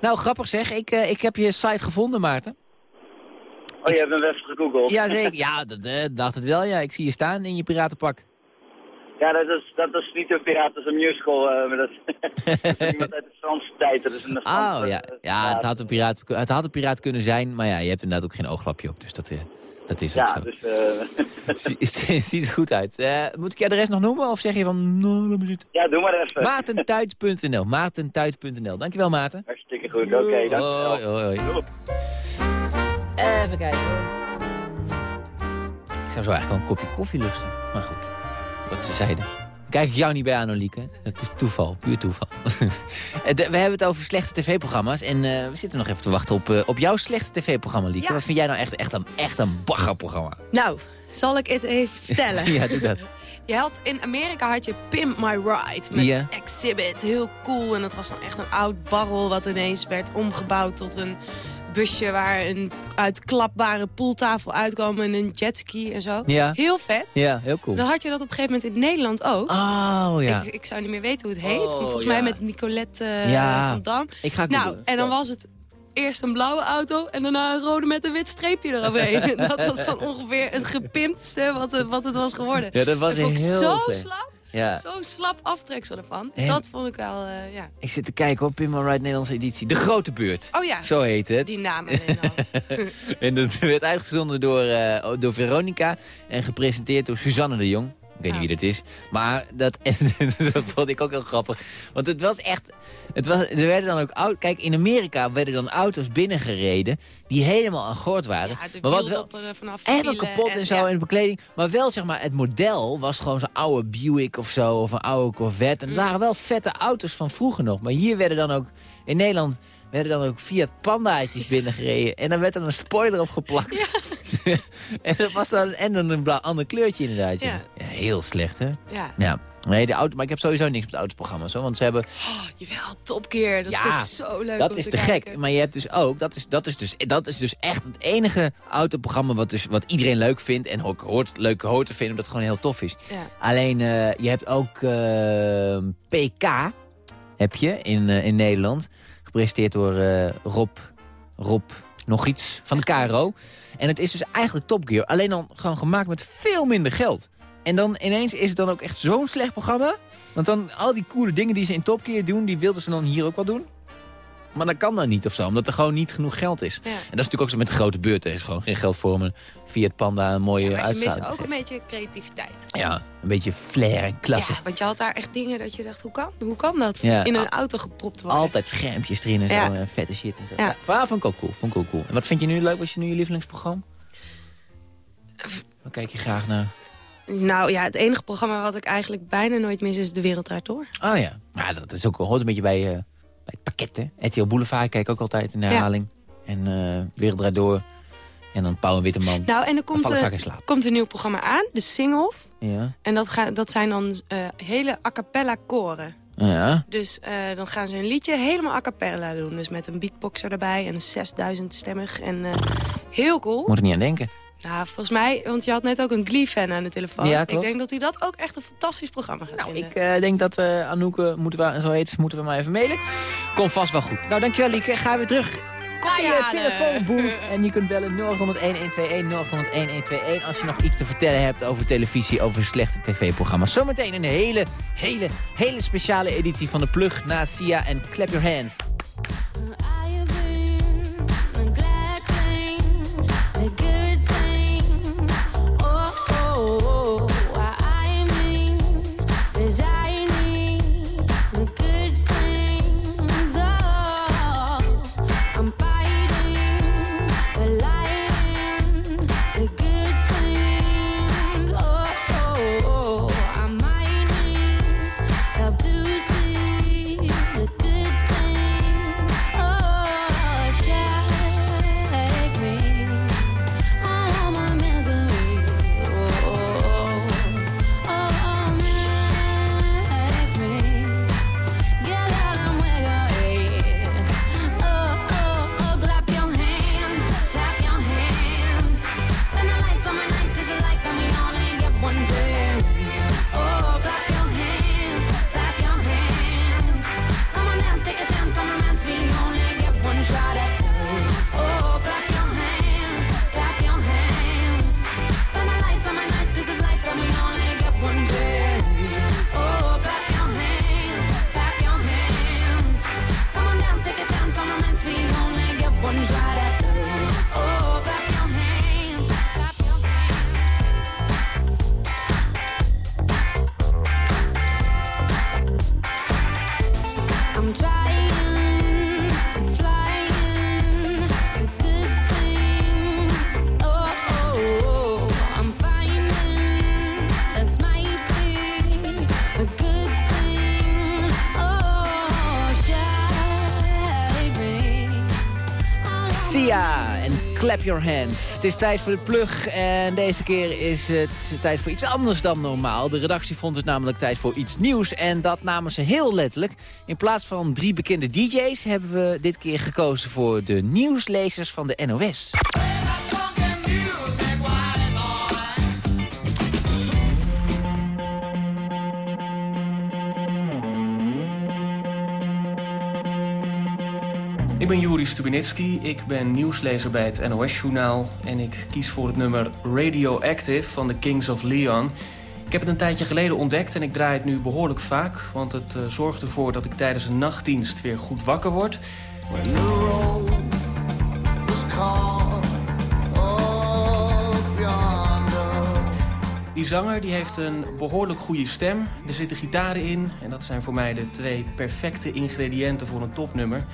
[SPEAKER 2] Nou, grappig zeg, ik, eh, ik heb je site gevonden, Maarten.
[SPEAKER 18] Oh, je hebt hem even gegoogeld.
[SPEAKER 2] Ja, zeker. Ja, dat eh, dacht het wel, ja. Ik zie je staan in je piratenpak.
[SPEAKER 18] Ja, dat is, dat is niet een piraat, dat is een musical. maar dat, dat is iemand uit de Franse tijd. Dat is een
[SPEAKER 2] Oh, ja. Ja, het had, een piraat, het had een piraat kunnen zijn, maar ja, je hebt inderdaad ook geen ooglapje op. Dus dat, dat is ook
[SPEAKER 18] Ja,
[SPEAKER 2] zo.
[SPEAKER 18] dus... eh,
[SPEAKER 2] Zie- Ziet er goed uit. Eh, moet ik jij de rest nog noemen of zeg je van... Nou,
[SPEAKER 18] ja, doe maar even.
[SPEAKER 2] Maartentuit.nl. Maartentuit.nl. Dankjewel, Maarten.
[SPEAKER 18] Hartstikke goed, oké, dankjewel.
[SPEAKER 2] Hoi, hoi, hoi. Even kijken. Ik zou zo eigenlijk wel een kopje koffie lusten. Maar goed, wat te zeiden. Kijk ik jou niet bij aan, Olieke. Dat is toeval, puur toeval. Eh, we hebben het over slechte tv-programma's. En eh, we zitten nog even te wachten op, eh, op jouw slechte tv-programma, Lieke.
[SPEAKER 16] Ja.
[SPEAKER 2] Wat vind jij nou echt, echt een, echt een baggerprogramma?
[SPEAKER 16] Nou, zal ik het even vertellen?
[SPEAKER 2] ja, doe dat.
[SPEAKER 16] Je had, in Amerika had je Pimp My Ride met
[SPEAKER 2] Ja.
[SPEAKER 16] Exhibit. Heel cool. En dat was dan echt een oud barrel wat ineens werd omgebouwd tot een busje... waar een uitklapbare poeltafel uitkwam en een jetski en zo.
[SPEAKER 2] Ja.
[SPEAKER 16] Heel vet.
[SPEAKER 2] Ja, heel cool.
[SPEAKER 16] Dan had je dat op een gegeven moment in Nederland ook.
[SPEAKER 2] Oh, ja.
[SPEAKER 16] Ik, ik zou niet meer weten hoe het heet.
[SPEAKER 2] Oh,
[SPEAKER 16] maar volgens
[SPEAKER 2] ja.
[SPEAKER 16] mij met Nicolette eh,
[SPEAKER 2] Ja.
[SPEAKER 16] van Dam.
[SPEAKER 2] Ik ga
[SPEAKER 16] Nou,
[SPEAKER 2] googlen.
[SPEAKER 16] en dan was het eerst een blauwe auto en daarna een rode met een wit streepje eroverheen. dat was dan ongeveer het gepimptste wat, het- wat het was geworden.
[SPEAKER 2] Ja, dat was
[SPEAKER 16] vond ik
[SPEAKER 2] heel
[SPEAKER 16] zo
[SPEAKER 2] slecht.
[SPEAKER 16] slap.
[SPEAKER 2] Ja.
[SPEAKER 16] Zo'n slap aftreksel ervan. Dus
[SPEAKER 2] En-
[SPEAKER 16] dat vond ik wel, eh, ja.
[SPEAKER 2] Ik zit te kijken op Pimmer Ride Nederlandse editie. De Grote Buurt.
[SPEAKER 16] Oh ja.
[SPEAKER 2] Zo heet het.
[SPEAKER 16] Die naam alleen al.
[SPEAKER 2] en dat werd uitgezonden door, eh, door Veronica en gepresenteerd door Suzanne de Jong. Ik weet niet wie dat is. Maar dat, dat vond ik ook heel grappig. Want het was echt... Het was, er werden dan ook au- Kijk, in Amerika werden dan auto's binnengereden... die helemaal aan gort waren. maar wat wel,
[SPEAKER 16] eh, vanaf
[SPEAKER 2] en wel
[SPEAKER 16] wielen
[SPEAKER 2] kapot en,
[SPEAKER 16] en-
[SPEAKER 2] zo
[SPEAKER 16] ja.
[SPEAKER 2] en de bekleding. Maar wel, zeg maar, het model was gewoon zo'n oude Buick of zo. Of een oude Corvette. En het
[SPEAKER 16] Mm.
[SPEAKER 2] waren wel vette auto's van vroeger nog. Maar hier werden dan ook... In Nederland werden dan ook Fiat Pandaatjes binnengereden. En dan werd er een spoiler op geplakt. en dat was dan en dan een blauw, ander kleurtje inderdaad. Ja. Heel slecht, hè?
[SPEAKER 16] Ja.
[SPEAKER 2] Ja. Nee, de auto, maar ik heb sowieso niks met autoprogramma's, hoor. Want ze hebben...
[SPEAKER 16] Oh, jawel, Top Gear. Dat
[SPEAKER 2] Ja,
[SPEAKER 16] vind ik zo leuk
[SPEAKER 2] dat is
[SPEAKER 16] te
[SPEAKER 2] gek. Maar je hebt dus ook, dat is, dat, is dus, dat is dus echt het enige autoprogramma wat, dus, wat iedereen leuk vindt. En ook hoort, leuk hoort te vinden, omdat het gewoon heel tof is.
[SPEAKER 16] Ja.
[SPEAKER 2] Alleen, eh, je hebt ook eh, PK, heb je, in, eh, in Nederland. Gepresenteerd door eh, Rob, Rob nog iets van de KRO. En het is dus eigenlijk Top Gear. Alleen dan gewoon gemaakt met veel minder geld. En dan ineens is het dan ook echt zo'n slecht programma. Want dan al die coole dingen die ze in Top Gear doen... die wilden ze dan hier ook wel doen. Maar dat kan dan niet of zo, omdat er gewoon niet genoeg geld is.
[SPEAKER 16] Ja.
[SPEAKER 2] En dat is natuurlijk ook zo met de grote beurt. Er is gewoon geen geld voor om een Fiat Panda een mooie
[SPEAKER 16] Maar ze
[SPEAKER 2] uitstraling
[SPEAKER 16] missen
[SPEAKER 2] te
[SPEAKER 16] ook een beetje creativiteit.
[SPEAKER 2] Ja, een beetje flair en klasse.
[SPEAKER 16] Ja, want je had daar echt dingen dat je dacht, hoe kan, hoe kan dat?
[SPEAKER 2] Ja,
[SPEAKER 16] In een auto gepropt worden.
[SPEAKER 2] Altijd schermpjes erin en zo,
[SPEAKER 16] Ja.
[SPEAKER 2] en vette shit en zo.
[SPEAKER 16] Ja.
[SPEAKER 2] Ja. Waar vond ik ook cool, vond ik ook cool. En wat vind je nu leuk? Was je nu je lievelingsprogramma? Waar kijk je graag naar?
[SPEAKER 16] Nou ja, het enige programma wat ik eigenlijk bijna nooit mis is De Wereld Draait Door.
[SPEAKER 2] Oh ja, maar dat is ook, hoort een beetje bij, eh, bij het pakket, hè? RTL Boulevard kijk ik ook altijd in de
[SPEAKER 16] Ja.
[SPEAKER 2] herhaling. En Wereld Draait Door. En dan Pauw en Witteman.
[SPEAKER 16] Nou, en er komt, komt een nieuw programma aan, De Singhof.
[SPEAKER 2] Ja.
[SPEAKER 16] En dat, ga, dat zijn dan eh, hele a cappella koren.
[SPEAKER 2] Ja.
[SPEAKER 16] Dus eh, dan gaan ze een liedje helemaal a cappella doen. Dus met een beatboxer erbij en een 6000 stemmig. En heel cool.
[SPEAKER 2] Moet er niet aan denken.
[SPEAKER 16] Nou, volgens mij, want je had net ook een Glee-fan aan de telefoon.
[SPEAKER 2] Ja,
[SPEAKER 16] ik denk dat hij dat ook echt een fantastisch programma gaat
[SPEAKER 2] Nou,
[SPEAKER 16] vinden.
[SPEAKER 2] ik eh, denk dat Anouk, eh, moeten we, zo heet ze, moeten we maar even mailen. Komt vast wel goed. Nou, dankjewel Lieke. Ga weer terug naar je telefoonboek. En je kunt bellen 0800-1121, 0800-1121 als je nog iets te vertellen hebt over televisie, over slechte tv-programma's. Zometeen een hele, hele, hele speciale editie van de Plug na Sia en Clap Your Hands.
[SPEAKER 17] Clap Your Hands.
[SPEAKER 2] Het is tijd voor de plug en deze keer is het tijd voor iets anders dan normaal. De redactie vond het namelijk tijd voor iets nieuws en dat namen ze heel letterlijk. In plaats van drie bekende DJ's hebben we dit keer gekozen voor de nieuwslezers van de NOS.
[SPEAKER 1] Ik ben Juri Stubinitsky, ik ben nieuwslezer bij het NOS-journaal... en ik kies voor het nummer Radioactive van de Kings of Leon. Ik heb het een tijdje geleden ontdekt en ik draai het nu behoorlijk vaak... want het uh, zorgt ervoor dat ik tijdens een nachtdienst weer goed wakker word. Die zanger die heeft een behoorlijk goede stem. Er zitten gitaren in en dat zijn voor mij de twee perfecte ingrediënten voor een topnummer...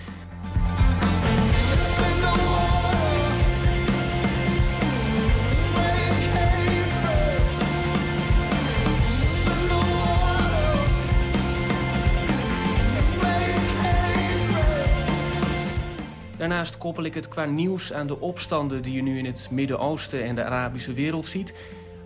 [SPEAKER 1] Daarnaast koppel ik het qua nieuws aan de opstanden die je nu in het Midden-Oosten en de Arabische wereld ziet.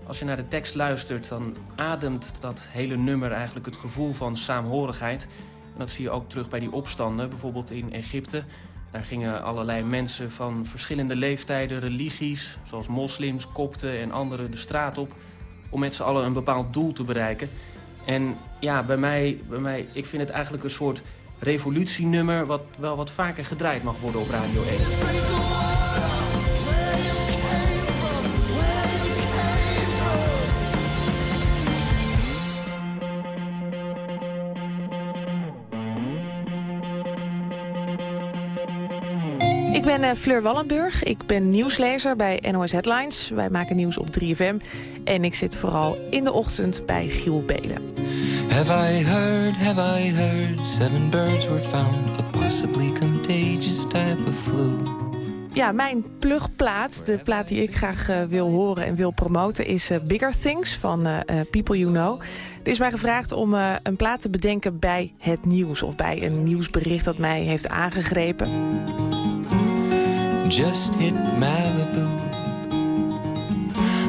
[SPEAKER 1] Als je naar de tekst luistert, dan ademt dat hele nummer eigenlijk het gevoel van saamhorigheid. En dat zie je ook terug bij die opstanden, bijvoorbeeld in Egypte. Daar gingen allerlei mensen van verschillende leeftijden, religies... zoals moslims, kopten en anderen de straat op... om met z'n allen een bepaald doel te bereiken. En ja, bij mij, bij mij, ik vind het eigenlijk een soort revolutienummer... wat wel wat vaker gedraaid mag worden op Radio 1.
[SPEAKER 19] Ik ben uh, Fleur Wallenburg. Ik ben nieuwslezer bij NOS Headlines. Wij maken nieuws op 3FM. En ik zit vooral in de ochtend bij Giel Belen.
[SPEAKER 17] Have I heard, have I heard, seven birds were found, a possibly contagious type of flu.
[SPEAKER 19] Ja, mijn plugplaat, de plaat die ik graag uh, wil horen en wil promoten... is uh, Bigger Things van uh, People You Know. Er is mij gevraagd om een plaat te bedenken bij het nieuws... of bij een nieuwsbericht dat mij heeft aangegrepen.
[SPEAKER 17] Just hit Malibu.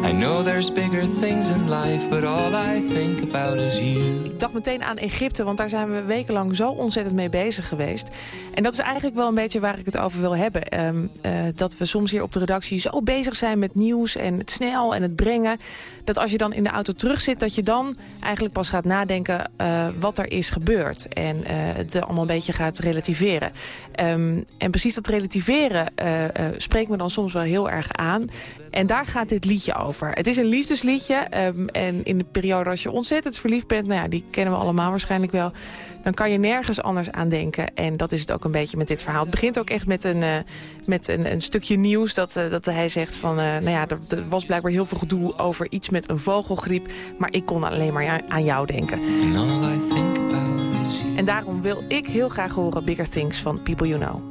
[SPEAKER 17] I know there's bigger things in life, but all I think about is you.
[SPEAKER 19] Ik dacht meteen aan Egypte, want daar zijn we wekenlang zo ontzettend mee bezig geweest. En dat is eigenlijk wel een beetje waar ik het over wil hebben. Um, uh, dat we soms hier op de redactie zo bezig zijn met nieuws en het snel en het brengen. Dat als je dan in de auto terug zit, dat je dan eigenlijk pas gaat nadenken uh, wat er is gebeurd. En uh, het allemaal een beetje gaat relativeren. Um, en precies dat relativeren spreekt me dan soms wel heel erg aan. En daar gaat dit liedje over. Het is een liefdesliedje. Um, en in de periode als je ontzettend verliefd bent... nou ja, die kennen we allemaal waarschijnlijk wel... dan kan je nergens anders aan denken. En dat is het ook een beetje met dit verhaal. Het begint ook echt met een, uh, met een, een stukje nieuws... dat, uh, dat hij zegt van... Uh, nou ja, er, er, was blijkbaar heel veel gedoe over iets met een vogelgriep... maar ik kon alleen maar aan jou denken. En daarom wil ik heel graag horen Bigger Things van People You Know.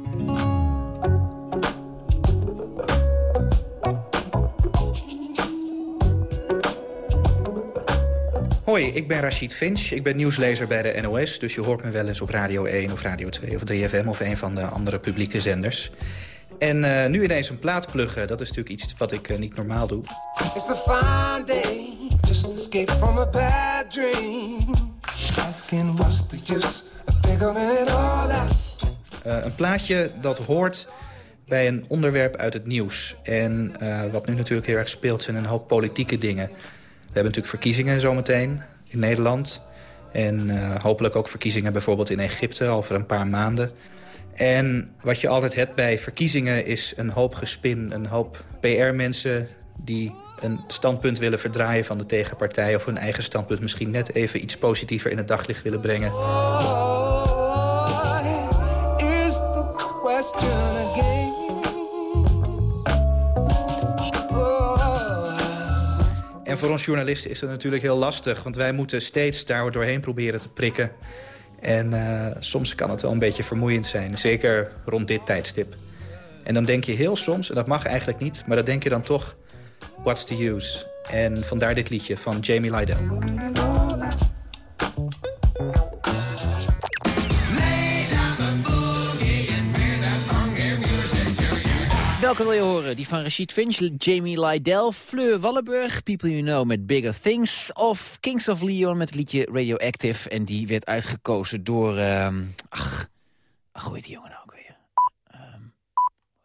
[SPEAKER 20] Ik ben Rachid Finch. Ik ben nieuwslezer bij de NOS. Dus je hoort me wel eens op Radio 1 of Radio 2 of 3FM... of een van de andere publieke zenders. En uh, nu ineens een plaat pluggen, dat is natuurlijk iets wat ik uh, niet normaal doe. It's a fine day, just escape from a bad dream. Asking what's the use of figuring it all out. Uh, een plaatje dat hoort bij een onderwerp uit het nieuws. En wat nu natuurlijk heel erg speelt zijn een hoop politieke dingen... We hebben natuurlijk verkiezingen zometeen in Nederland. En uh, hopelijk ook verkiezingen bijvoorbeeld in Egypte over een paar maanden. En wat je altijd hebt bij verkiezingen is een hoop gespin. Een hoop PR-mensen die een standpunt willen verdraaien van de tegenpartij... of hun eigen standpunt misschien net even iets positiever in het daglicht willen brengen. En voor ons journalisten is dat natuurlijk heel lastig. Want wij moeten steeds daar doorheen proberen te prikken. En uh, soms kan het wel een beetje vermoeiend zijn. Zeker rond dit tijdstip. En dan denk je heel soms, en dat mag eigenlijk niet... maar dan denk je dan toch, what's the use? En vandaar dit liedje van Jamie Lydell.
[SPEAKER 2] Welke wil je horen? Die van Rashid Finch, Jamie Lydell, Fleur Wallenburg... People You Know met Bigger Things... of Kings of Leon met het liedje Radioactive. En die werd uitgekozen door... ehm, ach, ach, hoe die jongen nou?